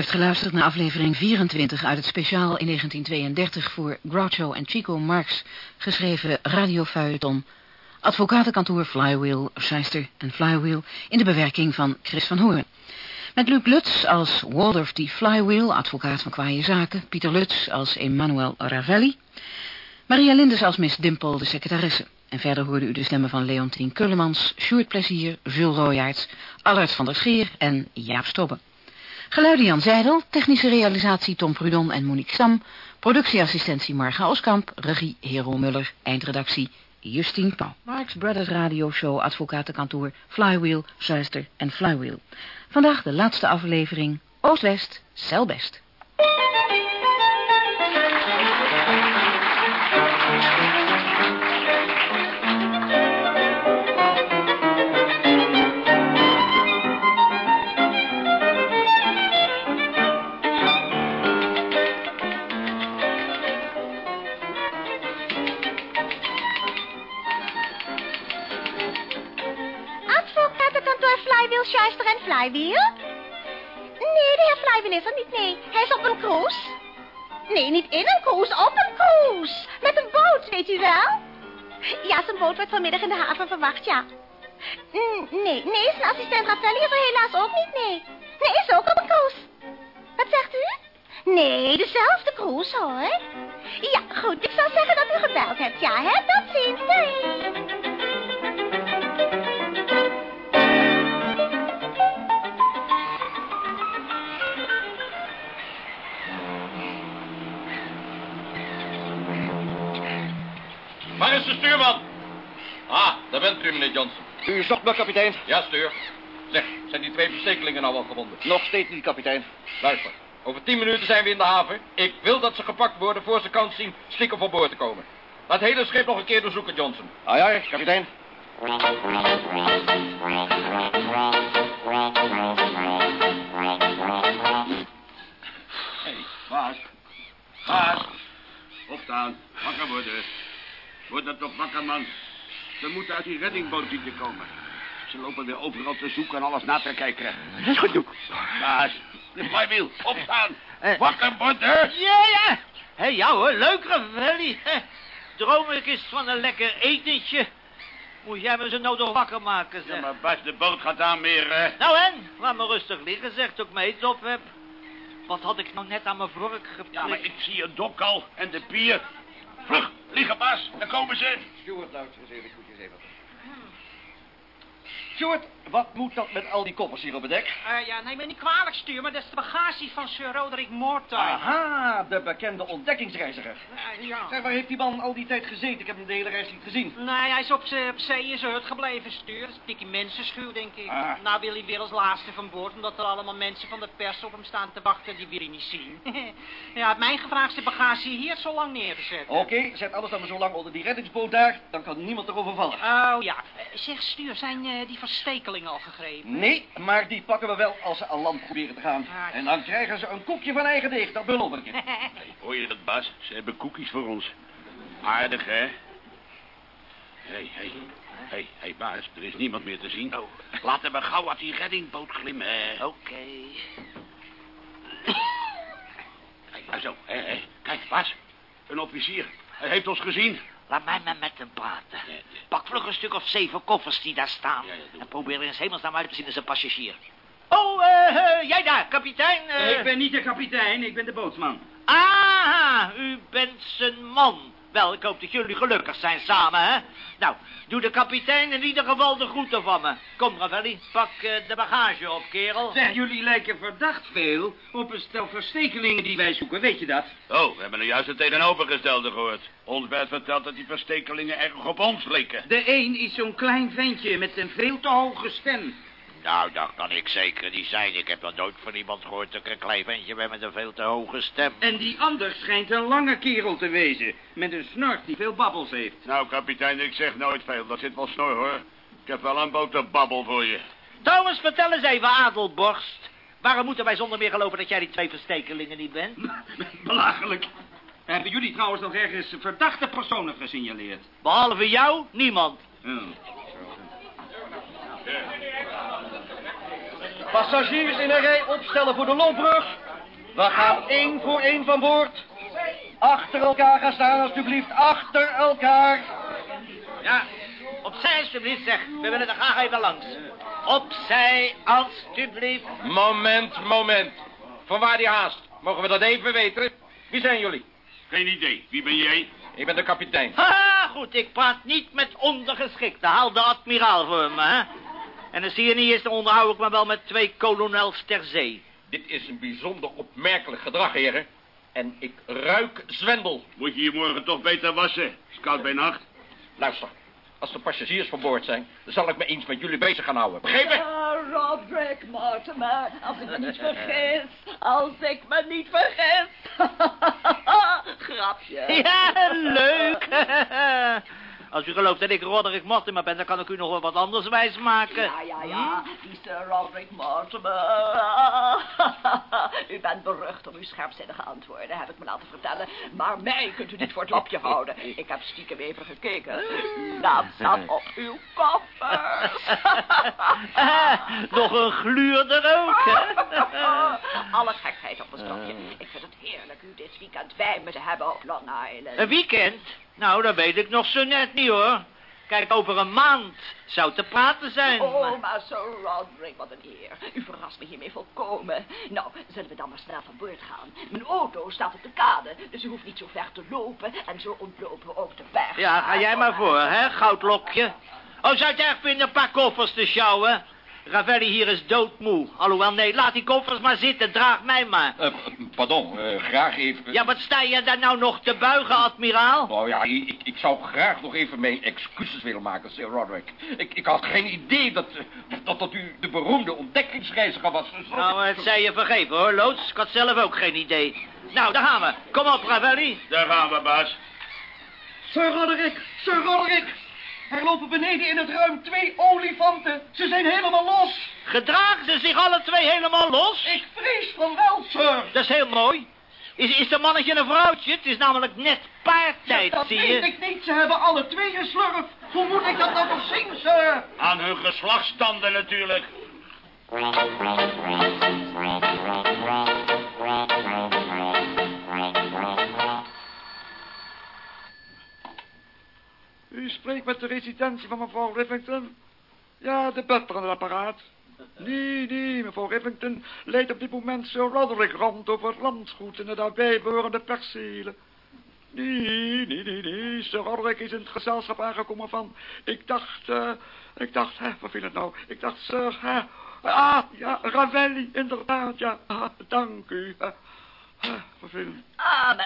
heeft geluisterd naar aflevering 24 uit het speciaal in 1932 voor Groucho en Chico Marx geschreven radiofeuilleton Advocatenkantoor Flywheel, Shyster en Flywheel in de bewerking van Chris van Hoorn. Met Luc Lutz als Waldorf D. Flywheel, advocaat van kwaaie zaken, Pieter Lutz als Emmanuel Ravelli, Maria Lindes als Miss Dimple, de secretaresse. En verder hoorde u de stemmen van Leontien Kullemans, Sjoerd Plezier, Jules Royaerts, Allard van der Scheer en Jaap Stobbe. Geluiden Jan Zijdel, technische realisatie Tom Prudon en Monique Stam, productieassistentie Marga Oskamp, regie Hero Muller, eindredactie Justine Pauw. Marx Brothers Radio Show, advocatenkantoor, Flywheel, Zuister en Flywheel. Vandaag de laatste aflevering, Oost-West, Celbest.
Flywheel? Nee, de heer Flywheel is er niet, nee. Hij is op een cruise. Nee, niet in een cruise, op een cruise. Met een boot, weet u wel? Ja, zijn boot wordt vanmiddag in de haven verwacht, ja. Mm, nee, nee, zijn assistent Raffelli is er helaas ook niet, nee. Nee, is ook op een cruise. Wat zegt u? Nee, dezelfde cruise, hoor. Ja, goed, ik zal zeggen dat u gebeld hebt, ja, hè? Tot ziens, doei.
De stuurman? Ah, daar bent u, meneer Johnson.
U zocht me, kapitein?
Ja, stuur. Zeg, zijn die twee verstekelingen nou al gevonden?
Nog steeds niet, kapitein.
Luister, over tien minuten zijn we in de haven. Ik wil dat ze gepakt worden voor ze kans zien stiekem van boord te komen. Laat het hele schip nog een keer doorzoeken, Johnson.
Aye, aye, kapitein.
Hey, Baas. Baas. Opstaan. Wakker worden. Word dat toch wakker, man. Ze moeten uit die reddingboot zien te komen. Ze lopen weer overal te zoeken en alles na te kijken.
Dat is goed, Doek.
Baas, de flywheel. Opstaan. Wakker worden.
Ja, ja. Hé, ja hoor, leuk, Ravelli. Droom ik eens van een lekker etentje. Moet jij me zo nodig wakker maken, zeg.
Ja, maar Bas, de boot gaat aanmeren.
Nou en, laat me rustig liggen, zeg, tot ik mijn eten op heb. Wat had ik nou net aan mijn vork geprikt?
Ja, maar ik zie een dok al en de pier. Vlug, liggen, Bas. Daar komen ze.
Stuart, luister eens even, goed eens even. Stuart, wat moet dat met al die koffers hier op het dek?
Eh, ja, neem me niet kwalijk, stuur, maar dat is de bagage van Sir Roderick Mortar.
Aha, de bekende ontdekkingsreiziger.
Eh, ja.
Zeg, waar heeft die man al die tijd gezeten? Ik heb hem de hele reis niet gezien.
Nee, hij is op, zee- op zee in zijn hut gebleven, stuur. Dat is een dikke mensenschuw, denk ik.
Ah.
Nou wil hij weer als laatste van boord, omdat er allemaal mensen van de pers op hem staan te wachten die wil hij niet zien. (laughs) ja, hij had mij gevraagd zijn bagage hier zo lang neer te zetten.
Oké, zet alles dan maar zo lang onder die reddingsboot daar, dan kan niemand erover vallen.
Oh ja, Eh, zeg stuur, zijn die verstekelingen al gegrepen?
Nee, maar die pakken we wel als ze aan land proberen te gaan.
Ah.
En dan krijgen ze een koekje van eigen deeg, dat beloof ik je. (laughs)
Hoor je dat, Bas? Ze hebben koekjes voor ons. Aardig, hè? Hé, hé. Hé, hé, baas, er is niemand meer te zien.
Oh.
Laten we gauw uit die reddingboot glimmen.
Oké.
Kijk, nou zo, hè, hè. Kijk, Bas, een officier. Hij heeft ons gezien.
Laat mij maar met hem praten. Pak vlug een stuk of zeven koffers die daar staan.
Ja, ja, doe.
en probeer eens hemelsnaam uit te zien als een passagier. Oh, eh, eh, jij daar, kapitein. eh.
Ik ben niet de kapitein, ik ben de bootsman.
Ah, u bent zijn man. Wel, ik hoop dat jullie gelukkig zijn samen, hè? Nou, doe de kapitein in ieder geval de groeten van me. Kom, Ravelli, pak eh, de bagage op, kerel.
Zeg, jullie lijken verdacht veel op een stel verstekelingen die wij zoeken, weet je dat?
Oh, we hebben er juist het tegenovergestelde gehoord. Ons werd verteld dat die verstekelingen erg op ons leken.
De een is zo'n klein ventje met een veel te hoge stem.
Nou, dat kan ik zeker niet zijn. Ik heb nog nooit van iemand gehoord dat ik een klein ventje ben met een veel te hoge stem.
En die ander schijnt een lange kerel te wezen, met een snort die veel babbels heeft.
Nou, kapitein, ik zeg nooit veel. Dat zit wel snor, hoor. Ik heb wel een boterbabbel voor je.
Trouwens, vertel eens even, Adelborst. Waarom moeten wij zonder meer geloven dat jij die twee verstekelingen niet bent? (laughs)
Belachelijk. Hebben jullie trouwens nog ergens verdachte personen gesignaleerd?
Behalve jou, niemand.
Oh.
Passagiers in een rij opstellen voor de loopbrug. We gaan één voor één van boord. Achter elkaar gaan staan, alstublieft. Achter elkaar.
Ja, opzij alstublieft, zeg. We willen er graag even langs. Opzij, alstublieft.
Moment, moment. Vanwaar die haast? Mogen we dat even weten? Wie zijn jullie?
Geen idee. Wie ben jij?
Ik ben de kapitein.
Ha, goed, ik praat niet met ondergeschikten. Haal de admiraal voor me, hè. En als die er niet is, dan onderhoud ik me wel met twee kolonels ter zee.
Dit is een bijzonder opmerkelijk gedrag, heren. En ik ruik zwendel.
Moet je je morgen toch beter wassen? Scout bij nacht.
Luister, als de passagiers van boord zijn... dan zal ik me eens met jullie bezig gaan houden. Begrepen?
Ah, Roderick Mortimer, als ik me niet vergis. Als ik me niet vergis. (laughs) Grapje.
Ja, leuk. (laughs) Als u gelooft dat ik Roderick Mortimer ben, dan kan ik u nog wel wat anders wijsmaken.
Ja, ja, ja, die Sir Roderick Mortimer. (laughs) u bent berucht om uw scherpzinnige antwoorden, heb ik me laten vertellen. Maar mij kunt u niet voor het lapje houden. Ik heb stiekem even gekeken. Dat zat op uw koffer. (laughs)
nog een gluurder ook, hè? (laughs)
Alle gekheid op een stokje. Ik vind het heerlijk u dit weekend bij me te hebben op Long Island.
Een weekend? Nou, dat weet ik nog zo net niet, hoor. Kijk, over een maand zou te praten zijn.
Oh, maar Sir Roderick, wat een eer. U verrast me hiermee volkomen. Nou, zullen we dan maar snel van boord gaan. Mijn auto staat op de kade, dus u hoeft niet zo ver te lopen. En zo ontlopen we ook de berg.
Ja, ga jij maar voor, hè, goudlokje. Oh, zou je het erg vinden een paar koffers te sjouwen? Ravelli hier is doodmoe. Alhoewel, nee, laat die koffers maar zitten. Draag mij maar.
Eh, pardon, eh, graag even...
Ja, wat sta je daar nou nog te buigen, admiraal?
Oh ja, ik, ik zou graag nog even mijn excuses willen maken, Sir Roderick. Ik, ik had geen idee dat, eh, dat, dat u de beroemde ontdekkingsreiziger was.
Nou, het zei je vergeven, hoor, Loods. Ik had zelf ook geen idee. Nou, daar gaan we. Kom op, Ravelli.
Daar gaan we, baas.
Sir Roderick, Sir Roderick. Er lopen beneden in het ruim twee olifanten. Ze zijn helemaal los.
Gedragen ze zich alle twee helemaal los?
Ik vrees van wel, sir.
Dat is heel mooi. Is, is de mannetje een vrouwtje? Het is namelijk net paartijd,
dat
zie je.
weet ik niet. Ze hebben alle twee een slurf. Hoe moet ik dat nou nog zien, sir?
Aan hun geslachtstanden natuurlijk.
U spreekt met de residentie van mevrouw Rivington? Ja, de butler aan het apparaat. Nee, nee, mevrouw Rivington leidt op dit moment Sir Roderick rond over landgoed en de daarbij behorende percelen. Nee, nee, nee, nee, Sir Roderick is in het gezelschap aangekomen van... Ik dacht, eh, ik dacht, hè, wat vind het nou? Ik dacht, Sir, hè, ah, ja, Ravelli, inderdaad, ja, ah, dank u. hè. Ah, vervelend.
Ah,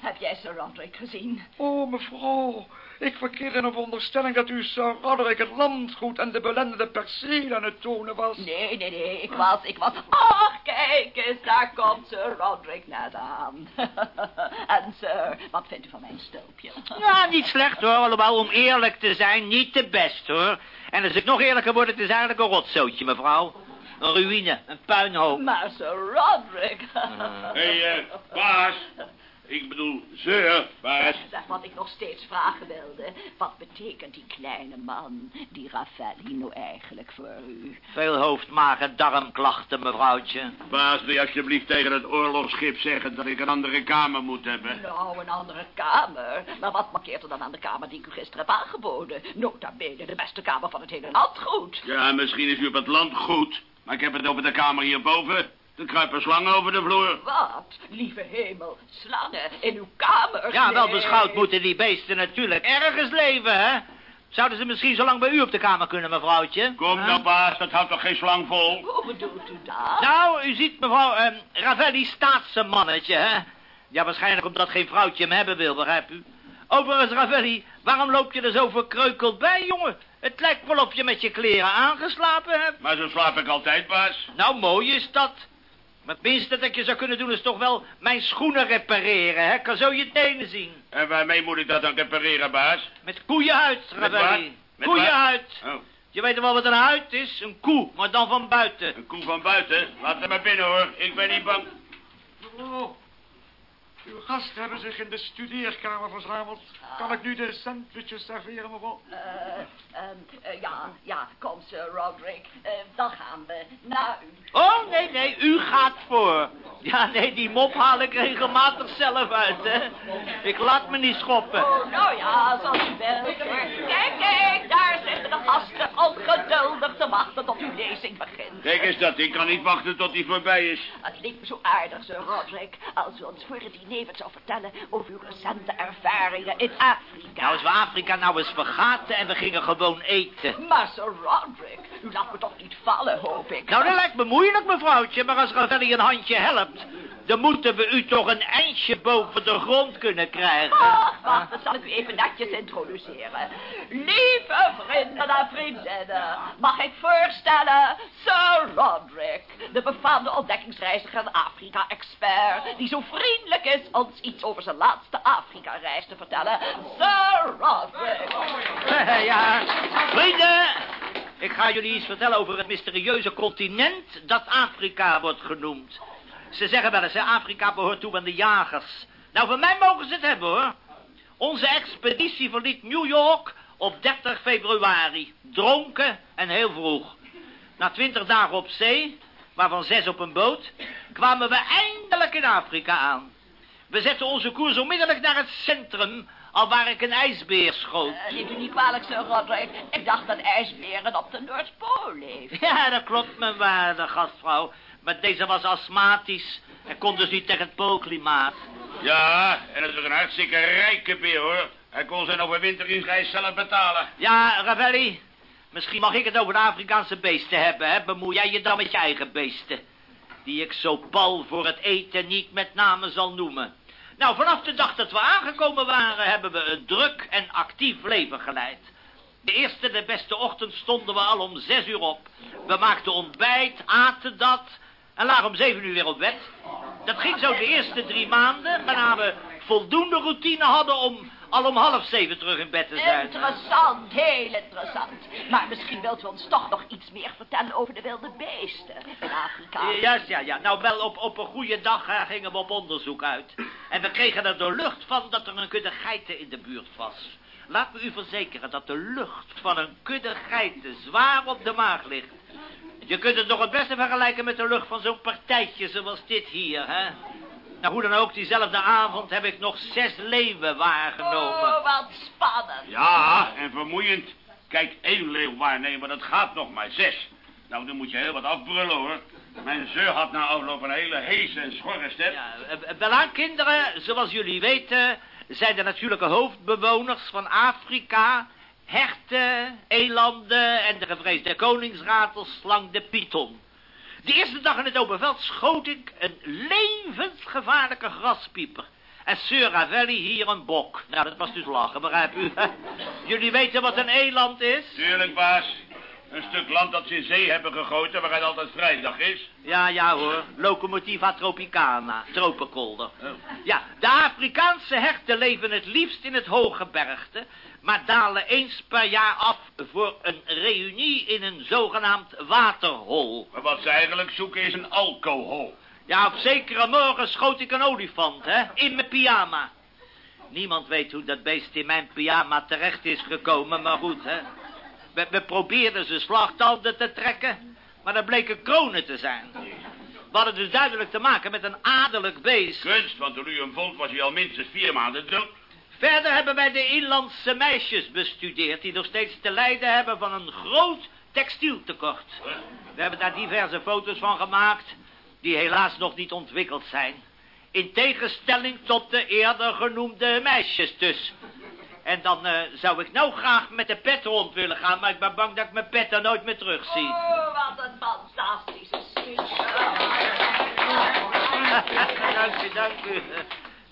heb jij Sir Roderick gezien?
Oh, mevrouw, ik verkeer in een veronderstelling dat u Sir Roderick het landgoed en de belendende perceel aan het tonen was.
Nee, nee, nee, ik was, ik was... Ach, kijk eens, daar komt Sir Roderick net aan. (laughs) en sir, wat vindt u van mijn stulpje?
Ja, niet slecht hoor, alhoewel om eerlijk te zijn, niet te best hoor. En als ik nog eerlijker word, het is eigenlijk een rotzootje, mevrouw. Een ruïne, een puinhoop.
Maar Sir Roderick...
Hé, hey, eh, baas. (laughs) Ik bedoel, zeur, baas.
Zeg, wat ik nog steeds vragen wilde. Wat betekent die kleine man, die Raffaelli, nou eigenlijk voor u?
Veel hoofd, maag en darmklachten, mevrouwtje.
Baas, wil je alsjeblieft tegen het oorlogsschip zeggen dat ik een andere kamer moet hebben?
Nou, een andere kamer. Maar wat markeert er dan aan de kamer die ik u gisteren heb aangeboden? Nota bene, de beste kamer van het hele landgoed.
Ja, misschien is u op het land goed, maar ik heb het over de kamer hierboven. Er kruipen slangen over de vloer.
Wat? Lieve hemel, slangen in uw kamer?
Ja, wel beschouwd moeten die beesten natuurlijk ergens leven, hè? Zouden ze misschien zo lang bij u op de kamer kunnen, mevrouwtje?
Kom nou, baas, dat houdt toch geen slang vol?
Hoe bedoelt u dat?
Nou, u ziet mevrouw ehm Ravelli staat zijn mannetje, hè? Ja, waarschijnlijk omdat geen vrouwtje hem hebben wil, begrijp u? Overigens, Ravelli, waarom loop je er zo verkreukeld bij, jongen? Het lijkt wel of je met je kleren aangeslapen hebt.
Maar zo slaap ik altijd, baas.
Nou, mooi is dat. Maar het minste dat je zou kunnen doen is toch wel mijn schoenen repareren, hè? Kan zo je tenen zien.
En waarmee moet ik dat dan repareren, baas?
Met koeienhuid.
Met
Koeienhuid.
Oh,
Je weet wel wat een huid is? Een koe, maar dan van buiten.
een koe van buiten. Laat hem maar binnen, hoor. Ik ben niet bang.
Mevrouw, uw gasten hebben zich in de studeerkamer verzameld. Kan ik nu de sandwiches serveren, mevrouw?
Eh, ehm, eh, ja, ja, kom, Sir Roderick. Eh, dan gaan we naar u.
Oh, nee, nee, u gaat voor. Ja, nee, die mop haal ik regelmatig zelf uit, hè. Ik laat me niet schoppen.
Oh, nou ja, zoals u wilt. Kijk, kijk, daar zitten de gasten ongeduldig te wachten tot uw lezing begint.
Kijk eens dat, ik kan niet wachten tot hij voorbij is.
Het leek me zo aardig, Sir Roderick, als u ons voor het diner wat zou vertellen over uw recente ervaringen in Afrika.
Nou, als we Afrika nou eens vergaten en we gingen gewoon eten.
Maar Sir Roderick, u laat me toch niet vallen, hoop ik.
Nou, dat lijkt me moeilijk, mevrouwtje, maar als Ravelli een handje helpt... dan moeten we u toch een eindje boven de grond kunnen krijgen.
Ach, wacht, dan zal ik u even netjes introduceren. Lieve vrienden en vriendinnen, mag ik voorstellen Sir Roderick, de befaamde ontdekkingsreiziger en Afrika-expert, die zo vriendelijk is ons iets over zijn laatste Afrika-reis te vertellen. Sir Roderick.
ja, vrienden, ik ga jullie iets vertellen over het mysterieuze continent dat Afrika wordt genoemd. Ze zeggen wel eens, hè, Afrika behoort toe aan de jagers. Nou, van mij mogen ze het hebben, hoor. Onze expeditie verliet New York op 30 februari. Dronken en heel vroeg. Na twintig dagen op zee, waarvan zes op een boot, kwamen we eindelijk in Afrika aan. We zetten onze koers onmiddellijk naar het centrum, al waar ik een ijsbeer schoot.
Uh, neemt u niet kwalijk, Sir Roderick. Ik dacht dat ijsberen op de Noordpool leven.
Ja, dat klopt, mijn waarde gastvrouw. Maar deze was astmatisch en kon dus niet tegen het poolklimaat.
Ja, en het was een hartstikke rijke beer, hoor. Hij kon zijn overwinteringsreis zelf betalen.
Ja, Ravelli, misschien mag ik het over de Afrikaanse beesten hebben, hè? Bemoei jij je dan met je eigen beesten. Die ik zo pal voor het eten niet met name zal noemen. Nou, vanaf de dag dat we aangekomen waren, hebben we een druk en actief leven geleid. De eerste, de beste ochtend stonden we al om zes uur op. We maakten ontbijt, aten dat en lagen om zeven uur weer op bed. Dat ging zo de eerste drie maanden, waarna we voldoende routine hadden om al om half zeven terug in bed te zijn.
Interessant, heel interessant. Maar misschien wilt u ons toch nog iets meer vertellen over de wilde beesten in Afrika.
Juist, ja, ja. Nou, wel, op, op een goede dag uh, gingen we op onderzoek uit. En we kregen er door lucht van dat er een kudde geiten in de buurt was. Laat me u verzekeren dat de lucht van een kudde geiten zwaar op de maag ligt. Je kunt het nog het beste vergelijken met de lucht van zo'n partijtje zoals dit hier, hè? Nou, hoe dan ook, diezelfde avond heb ik nog zes leeuwen waargenomen.
Oh, wat spannend.
Ja, en vermoeiend. Kijk, één leeuw waarnemen, dat gaat nog maar zes. Nou, dan moet je heel wat afbrullen, hoor. Mijn zeur had na afloop een hele heese en schorre stem.
Ja, belang kinderen, zoals jullie weten... zijn de natuurlijke hoofdbewoners van Afrika... herten, elanden en de gevreesde koningsratelslang de python. De eerste dag in het open veld schoot ik een levensgevaarlijke graspieper. En Sir Ravelli hier een bok. Nou, dat was dus lachen, begrijp u? (laughs) Jullie weten wat een eland is?
Tuurlijk, baas. Een stuk land dat ze in zee hebben gegoten, waar het altijd vrijdag is.
Ja, ja hoor. Locomotiva Tropicana. Tropenkolder. Oh. Ja, de Afrikaanse herten leven het liefst in het hoge bergte maar dalen eens per jaar af voor een reunie in een zogenaamd waterhol.
Maar wat ze eigenlijk zoeken is een alcohol.
Ja, op zekere morgen schoot ik een olifant, hè, in mijn pyjama. Niemand weet hoe dat beest in mijn pyjama terecht is gekomen, maar goed, hè. We, we probeerden zijn slagtanden te trekken, maar dat bleken kronen te zijn. We hadden dus duidelijk te maken met een adellijk beest.
Kunst, want toen u hem vond was hij al minstens vier maanden dood.
Verder hebben wij de inlandse meisjes bestudeerd... die nog steeds te lijden hebben van een groot textieltekort. We hebben daar diverse foto's van gemaakt... die helaas nog niet ontwikkeld zijn. In tegenstelling tot de eerder genoemde meisjes dus. En dan uh, zou ik nou graag met de pet rond willen gaan... maar ik ben bang dat ik mijn pet er nooit meer terugzie.
Oh, wat een fantastische speech. (laughs)
dank u, dank u.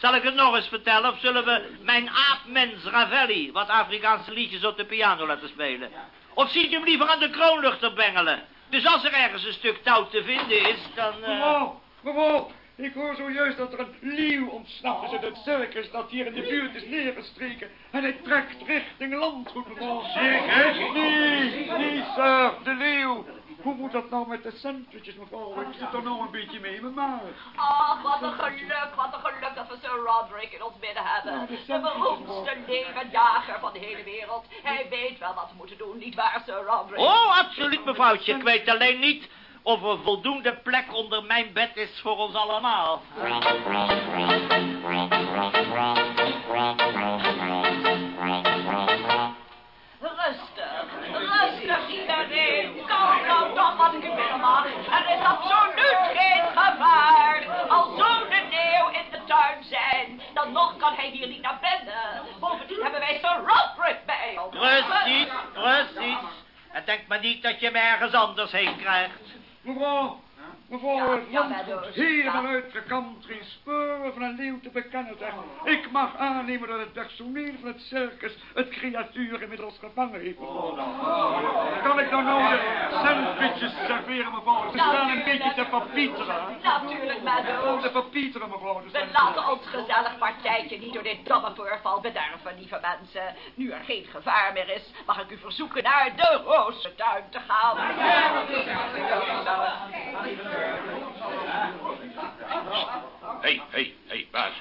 Zal ik het nog eens vertellen of zullen we mijn aapmens Ravelli... wat Afrikaanse liedjes op de piano laten spelen? Of ziet u hem liever aan de kroonluchter bengelen? Dus als er ergens een stuk touw te vinden is, dan... Uh...
Mevrouw, mevrouw, ik hoor zojuist dat er een leeuw ontsnapt is uit het circus dat hier in de buurt is neergestreken. En hij trekt richting landgoed, mevrouw.
Circus?
Nee, nee, sir, de leeuw. Hoe moet dat nou met de centjes, mevrouw? Ik zit er nou een beetje mee in mijn maag.
Ach, wat een geluk, wat een geluk dat we Sir Roderick in ons midden hebben.
Ja, de
beroemdste leeuwenjager van de hele wereld. Hij weet wel wat we moeten doen, niet waar, Sir Roderick?
Oh, absoluut, mevrouwtje. Ik weet alleen niet of er voldoende plek onder mijn bed is voor ons allemaal.
Rustig, rustig iedereen. Kom nou toch wat ik u bidden mag. Er is absoluut geen gevaar. Al zou de leeuw in de tuin zijn, dan nog kan hij hier niet naar binnen. Bovendien hebben wij Sir Roderick bij ons.
Precies, precies. En denk maar niet dat je me ergens anders heen krijgt.
Mevrouw, Mevrouw
Ja,
land komt helemaal
ja.
uit de kant, geen sporen van een leeuw te bekennen. zeg. Ik mag aannemen dat het personeel van het circus het creatuur inmiddels gevangen heeft. Kan ik nou nou de sandwiches serveren, mevrouw? Ze staan een beetje te papieteren.
Natuurlijk,
Oh,
Meadows.
te papieteren, mevrouw. de
We laten ons gezellig partijtje niet door dit domme voorval bederven, lieve mensen. Nu er geen gevaar meer is, mag ik u verzoeken naar de rozentuin te gaan.
Hé, hé, hé, baas.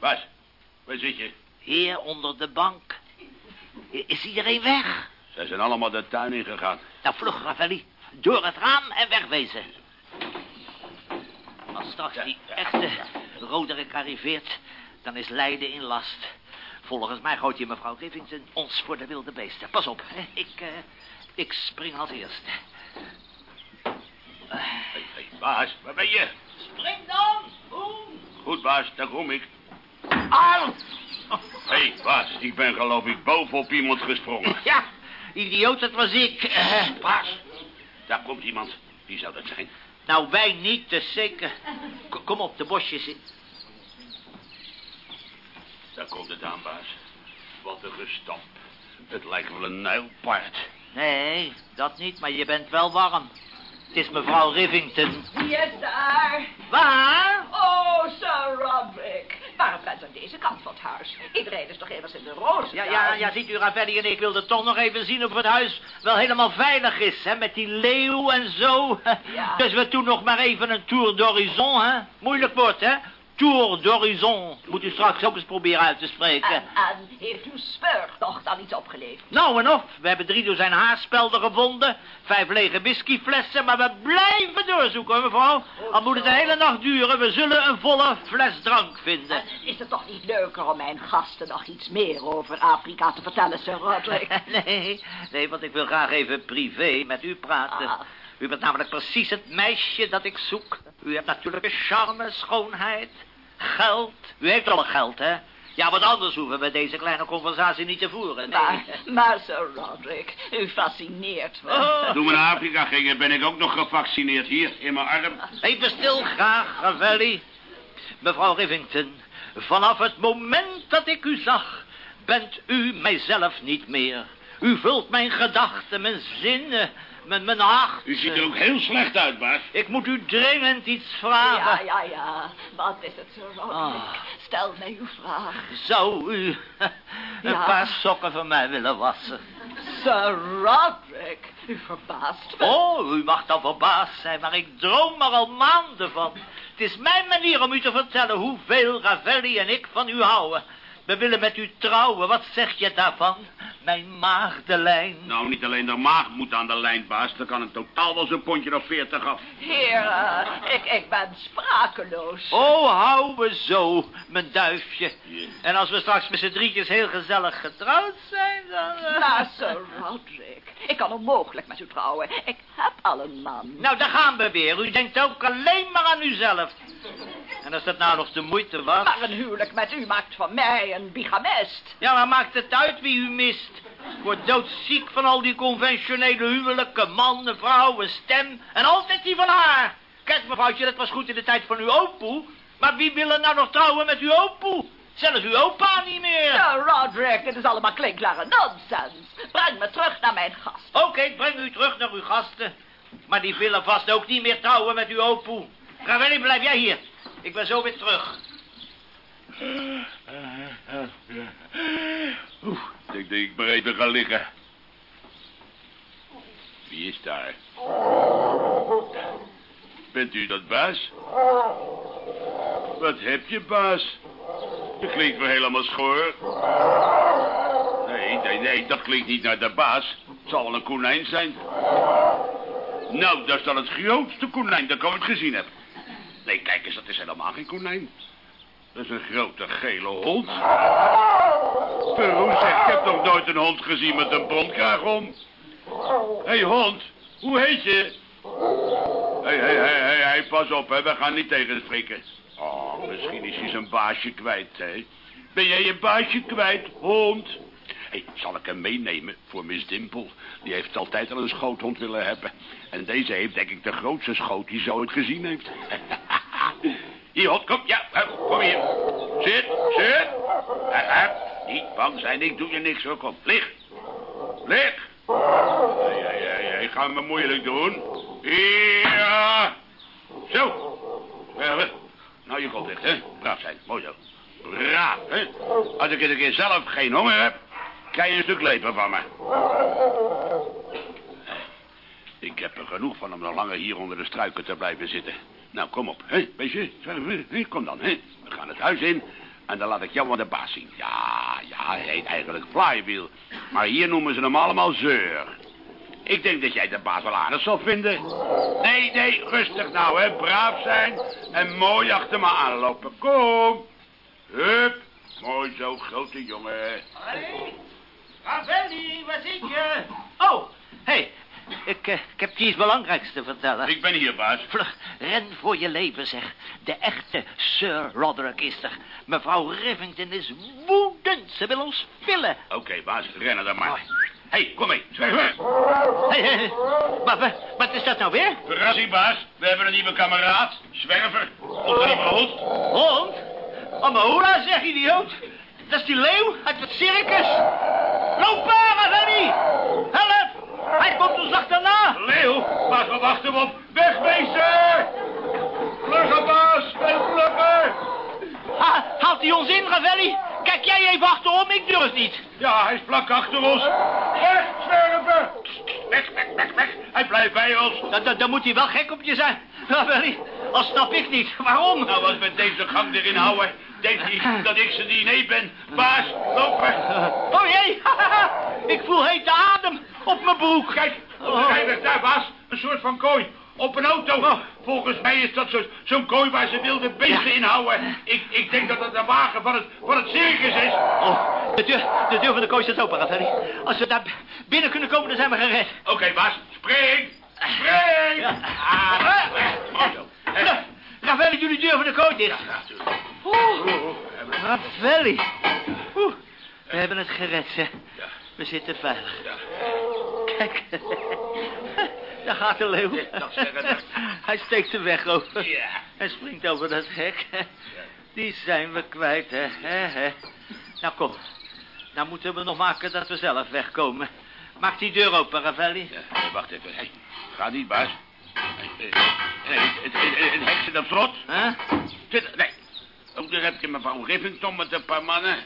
Baas, waar zit je?
Hier onder de bank. Is iedereen weg?
Ze zijn allemaal de tuin ingegaan.
Nou, vlug, Ravelli. Door het raam en wegwezen. Als straks die echte Roderick arriveert, dan is Leiden in last. Volgens mij gooit je mevrouw Rivington ons voor de wilde beesten. Pas op, ik, eh, ik spring als eerste.
Baas, waar ben je?
Spring dan! Oeh.
Goed, baas, daar kom ik.
Au!
Hé, baas, ik ben geloof ik bovenop iemand gesprongen.
Ja, idioot, dat was ik. Eh,
Baas, daar komt iemand. Wie zou dat zijn?
nou, wij niet, dus zeker. K- kom op, de bosjes. in.
Daar komt het aan, baas. Wat een gestamp. Het lijkt wel een nijlpaard.
Nee, dat niet, maar je bent wel warm. Het is mevrouw Rivington.
Wie is daar?
Waar?
Oh, Sir Roderick. Waarom bent u aan deze kant van het huis? Iedereen is toch immers in de rozen.
Ja, ja, ja, ziet u, Ravelli en ik wilden toch nog even zien of het huis wel helemaal veilig is, hè, met die leeuw en zo.
Ja.
Dus we doen nog maar even een tour d'horizon, hè. Moeilijk woord, hè. Tour d'horizon. Moet u straks ook eens proberen uit te spreken.
En, en heeft uw speurtocht dan iets opgeleverd?
Nou en of, we hebben drie dozijn haarspelden gevonden, vijf lege whiskyflessen, maar we blijven doorzoeken, mevrouw. Al moet het de hele nacht duren, we zullen een volle fles drank vinden.
En is het toch niet leuker om mijn gasten nog iets meer over Afrika te vertellen, Sir Roderick? (laughs)
nee, nee, want ik wil graag even privé met u praten.
Ah.
U bent namelijk precies het meisje dat ik zoek. U hebt natuurlijke charme, schoonheid, geld. U heeft al geld, hè? Ja, wat anders hoeven we deze kleine conversatie niet te voeren. Nee.
Maar, maar Sir Roderick, u fascineert me.
Oh.
Toen we naar Afrika gingen, ben ik ook nog gevaccineerd. Hier, in mijn arm.
Even stil, graag, Ravelli. Mevrouw Rivington, vanaf het moment dat ik u zag, bent u mijzelf niet meer. U vult mijn gedachten, mijn zinnen, mijn, mijn hart.
U ziet er ook heel slecht uit, baas.
Ik moet u dringend iets vragen.
Ja, ja, ja. Wat is het, Sir Roderick?
Ah.
Stel mij uw vraag.
Zou u (laughs) een
Ja.
paar sokken van mij willen wassen?
Sir Roderick, u verbaast me.
Oh, u mag dan verbaasd zijn, maar ik droom er al maanden van. Het is mijn manier om u te vertellen hoeveel Ravelli en ik van u houden. We willen met u trouwen, wat zeg je daarvan? Mijn maagdelijn.
Nou, niet alleen de maag moet aan de lijn, baas. Dan kan het totaal wel zo'n pondje of veertig af.
Heer, eh, ik, ik ben sprakeloos.
Oh, hou we zo, mijn duifje. En als we straks met z'n drietjes heel gezellig getrouwd zijn, dan... eh,
Maar Sir Roderick, ik kan onmogelijk met u trouwen. Ik heb al een man.
Nou, daar gaan we weer. U denkt ook alleen maar aan uzelf. En als dat nou nog de moeite was...
Maar een huwelijk met u maakt van mij een bigamest.
Ja, maar maakt het uit wie u mist? Ik word doodziek van al die conventionele huwelijken. Man, een vrouw, een stem. En altijd die van haar. Kijk, mevrouwtje, dat was goed in de tijd van uw opoe. Maar wie wil er nou nog trouwen met uw opoe? Zelfs uw opa niet meer.
Sir Roderick, dit is allemaal klinkklare nonsens. Breng me terug naar mijn gast.
Oké, ik breng u terug naar uw gasten. Maar die willen vast ook niet meer trouwen met uw opoe. Ravelli, blijf jij hier. Ik ben zo weer terug.
Ik denk ik maar even gaan liggen. Wie is daar? Bent u dat, baas? Wat heb je, baas? Je klinkt wel helemaal schoor. Nee, nee, nee, dat klinkt niet naar de baas. Het zal wel een konijn zijn. Nou, dat is dan het grootste konijn dat ik ooit gezien heb. Nee, kijk eens, dat is helemaal geen konijn. Dat is een grote gele hond. Peru zegt, ik heb nog nooit een hond gezien met een brandkraag om. Hé hey, hond, hoe heet je? Hé, hé, hé, hé, pas op, hè, we gaan niet tegenspreken. Oh, misschien is hij zijn baasje kwijt, hè. Ben jij je baasje kwijt, hond? Hey, zal ik hem meenemen voor Miss Dimple? Die heeft altijd al een schoothond willen hebben. En deze heeft denk ik de grootste schoot die ze ooit gezien heeft. (laughs) Hier, hond, kom, ja, kom hier. Zit, zit. Niet bang zijn, ik doe je niks hoor, kom. Lig. Lig. Ja, ja, ja, ik ga me moeilijk doen. Ja. Zo. Ja, nou, je komt dicht, hè. Braaf zijn, mooi zo. Braaf, hè. Als ik een keer zelf geen honger heb, krijg je een stuk lepen van me. Ik heb er genoeg van om nog langer hier onder de struiken te blijven zitten. Nou, kom op, hè, beestje. Hè, Kom dan, hè. We gaan het huis in en dan laat ik jou aan de baas zien. Ja, ja, hij heet eigenlijk Flywheel. Maar hier noemen ze hem allemaal Zeur. Ik denk dat jij de baas wel aardig zal vinden. Nee, nee, rustig nou, hè. Braaf zijn en mooi achter me aanlopen. Kom. Hup. Mooi zo, grote jongen.
Ravelli, waar zit je? Oh, hé. Hey, ik, eh, ik heb je iets belangrijks te vertellen.
Ik ben hier, baas.
Vlug, ren voor je leven, zeg. De echte Sir Roderick is er. Mevrouw Rivington is woedend. Ze wil ons villen.
Oké, baas, rennen dan maar. Hé, hey, kom mee, zwerf weg.
Hé, hé, hé. Maar wa- wat is dat nou weer?
Verrassing, baas. We hebben een nieuwe kameraad. Zwerver. Er niet meer hond?
Hond? Amahoula, zeg idioot. Dat is die leeuw uit het circus. Loop maar, Ravelli. Help. Hij komt ons achterna.
Leeuw, baas, wat wachten we op? Weg, meester! Vlugger, baas, vlugger!
Ha, haalt hij ons in, Ravelli? Kijk jij even achterom, ik durf niet.
Ja, hij is vlak achter ons. Weg, zwerver! Weg, weg, weg, weg. Hij blijft bij ons.
Dan, dan, dan moet hij wel gek op je zijn. Ravelli, al snap ik niet. Waarom?
Nou, als we deze gang erin houden, denkt hij (laughs) dat ik zijn diner ben. Baas, lopen.
Oh jee, (laughs) ik voel hete adem op mijn broek.
Kijk, de rijweg daar, baas. Een soort van kooi. Op een auto. Volgens mij is dat zo- zo'n kooi waar ze wilde beesten in houden. Ik, ik denk dat het een wagen van het, van het circus is.
Oh, de deur, de deur van de kooi staat open, Ravelli. Als we daar binnen kunnen komen, dan zijn we gered.
Oké, baas. Spring. Spring.
Ja.
Ah, zo. Hè?
Ja, Ravelli, doe de deur van de kooi dicht. Oeh, Ravelli. Oeh, we hebben het gered, zeg. We zitten veilig. Kijk, (laughs) daar gaat de leeuw. Hij steekt de weg over.
Ja.
Hij springt over dat hek. Die zijn we kwijt, hè. Nou, kom. Nou moeten we nog maken dat we zelf wegkomen. Maak die deur open, Ravelli.
Ja, wacht even. Ga niet, baas. Nee, het, hek zit op slot.
Huh?
Zit, nee. Ook daar heb je mevrouw Rivington met een paar mannen.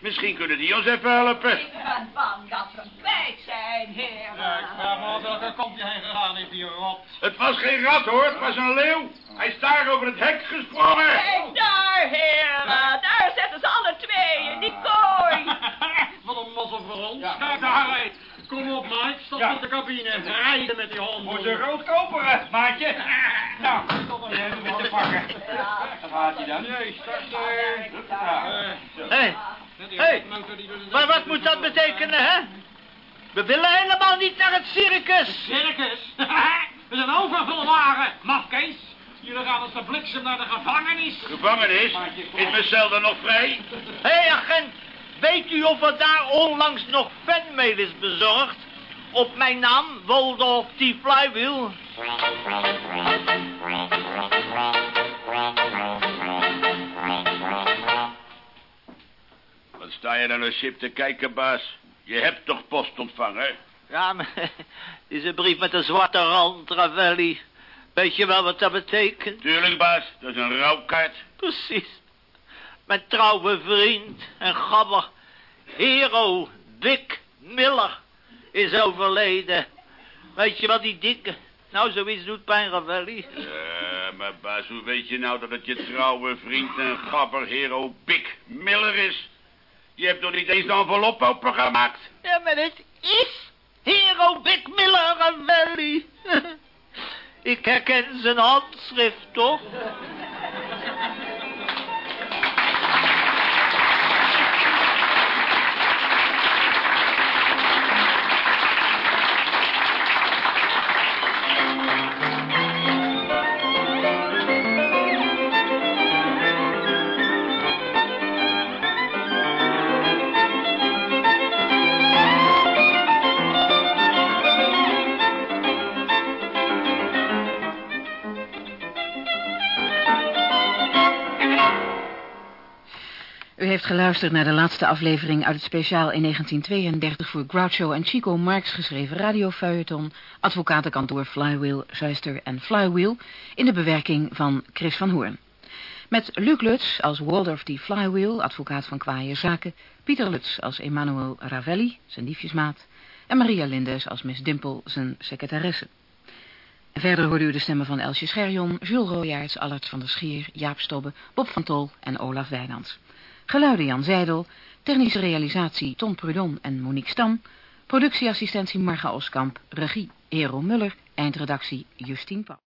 Misschien kunnen die ons even helpen.
Ik ben bang dat we kwijt zijn, heren.
vraag me af welke kant je heen gegaan is, die rot.
Het was geen rat, hoor. Het was een leeuw. Hij is daar over het hek gesprongen.
Kijk daar, heren. Daar zetten ze alle twee in die kooi. (laughs)
Wat een mazzel voor ons. Kijk daar, hé. Kom op, Mike. Stap
Ja.
met de cabine. Rijden met die hond.
Voor zijn roodkoperen, maatje. (laughs) Nou, stop maar even met te pakken. Daar gaat hij dan.
Nee, start. eh,
Ja.
Hé, hey, hey. maar wat moet dat betekenen, hè? We willen helemaal niet naar het circus.
Circus? (laughs) We zijn overvolwagen, mafkees. Jullie gaan als de bliksem naar de gevangenis.
Gevangenis? Is mijn cel dan nog vrij? (laughs)
Hé, hey, agent. Weet u of er daar onlangs nog fanmail is bezorgd? Op mijn naam, Waldorf T. Flywheel.
Sta je naar een schip te kijken, baas? Je hebt toch post ontvangen?
Ja, maar het (laughs) is een brief met een zwarte rand, Ravelli. Weet je wel wat dat betekent?
Tuurlijk, baas. Dat is een rouwkaart.
Precies. Mijn trouwe vriend en gabber, Hero Dick Miller, is overleden. Weet je wat die dikke... Nou, zoiets doet pijn, Ravelli.
Eh, maar baas, hoe weet je nou dat het je trouwe vriend en gabber hero Big Miller is? Je hebt nog niet eens een envelop opengemaakt.
Ja, maar het is Hero Dick Miller, Ravelli. (laughs) Ik herken zijn handschrift, toch?
Heeft geluisterd naar de laatste aflevering uit het speciaal in 1932 voor Groucho en Chico Marx geschreven radiofeuilleton Advocatenkantoor Flywheel, Zuister en Flywheel in de bewerking van Chris van Hoorn. Met Luc Lutz als Waldorf D. Flywheel, advocaat van kwaaie zaken, Pieter Lutz als Emmanuel Ravelli, zijn liefjesmaat, en Maria Lindes als Miss Dimple, zijn secretaresse. Verder hoorde u de stemmen van Elsje Scherjon, Jules Royaerts, Allard van der Schier, Jaap Stobbe, Bob van Tol en Olaf Wijnands. Geluiden Jan Zijdel, technische realisatie Ton Prudon en Monique Stam, productieassistentie Marga Oskamp, regie Hero Muller, eindredactie Justine Paul.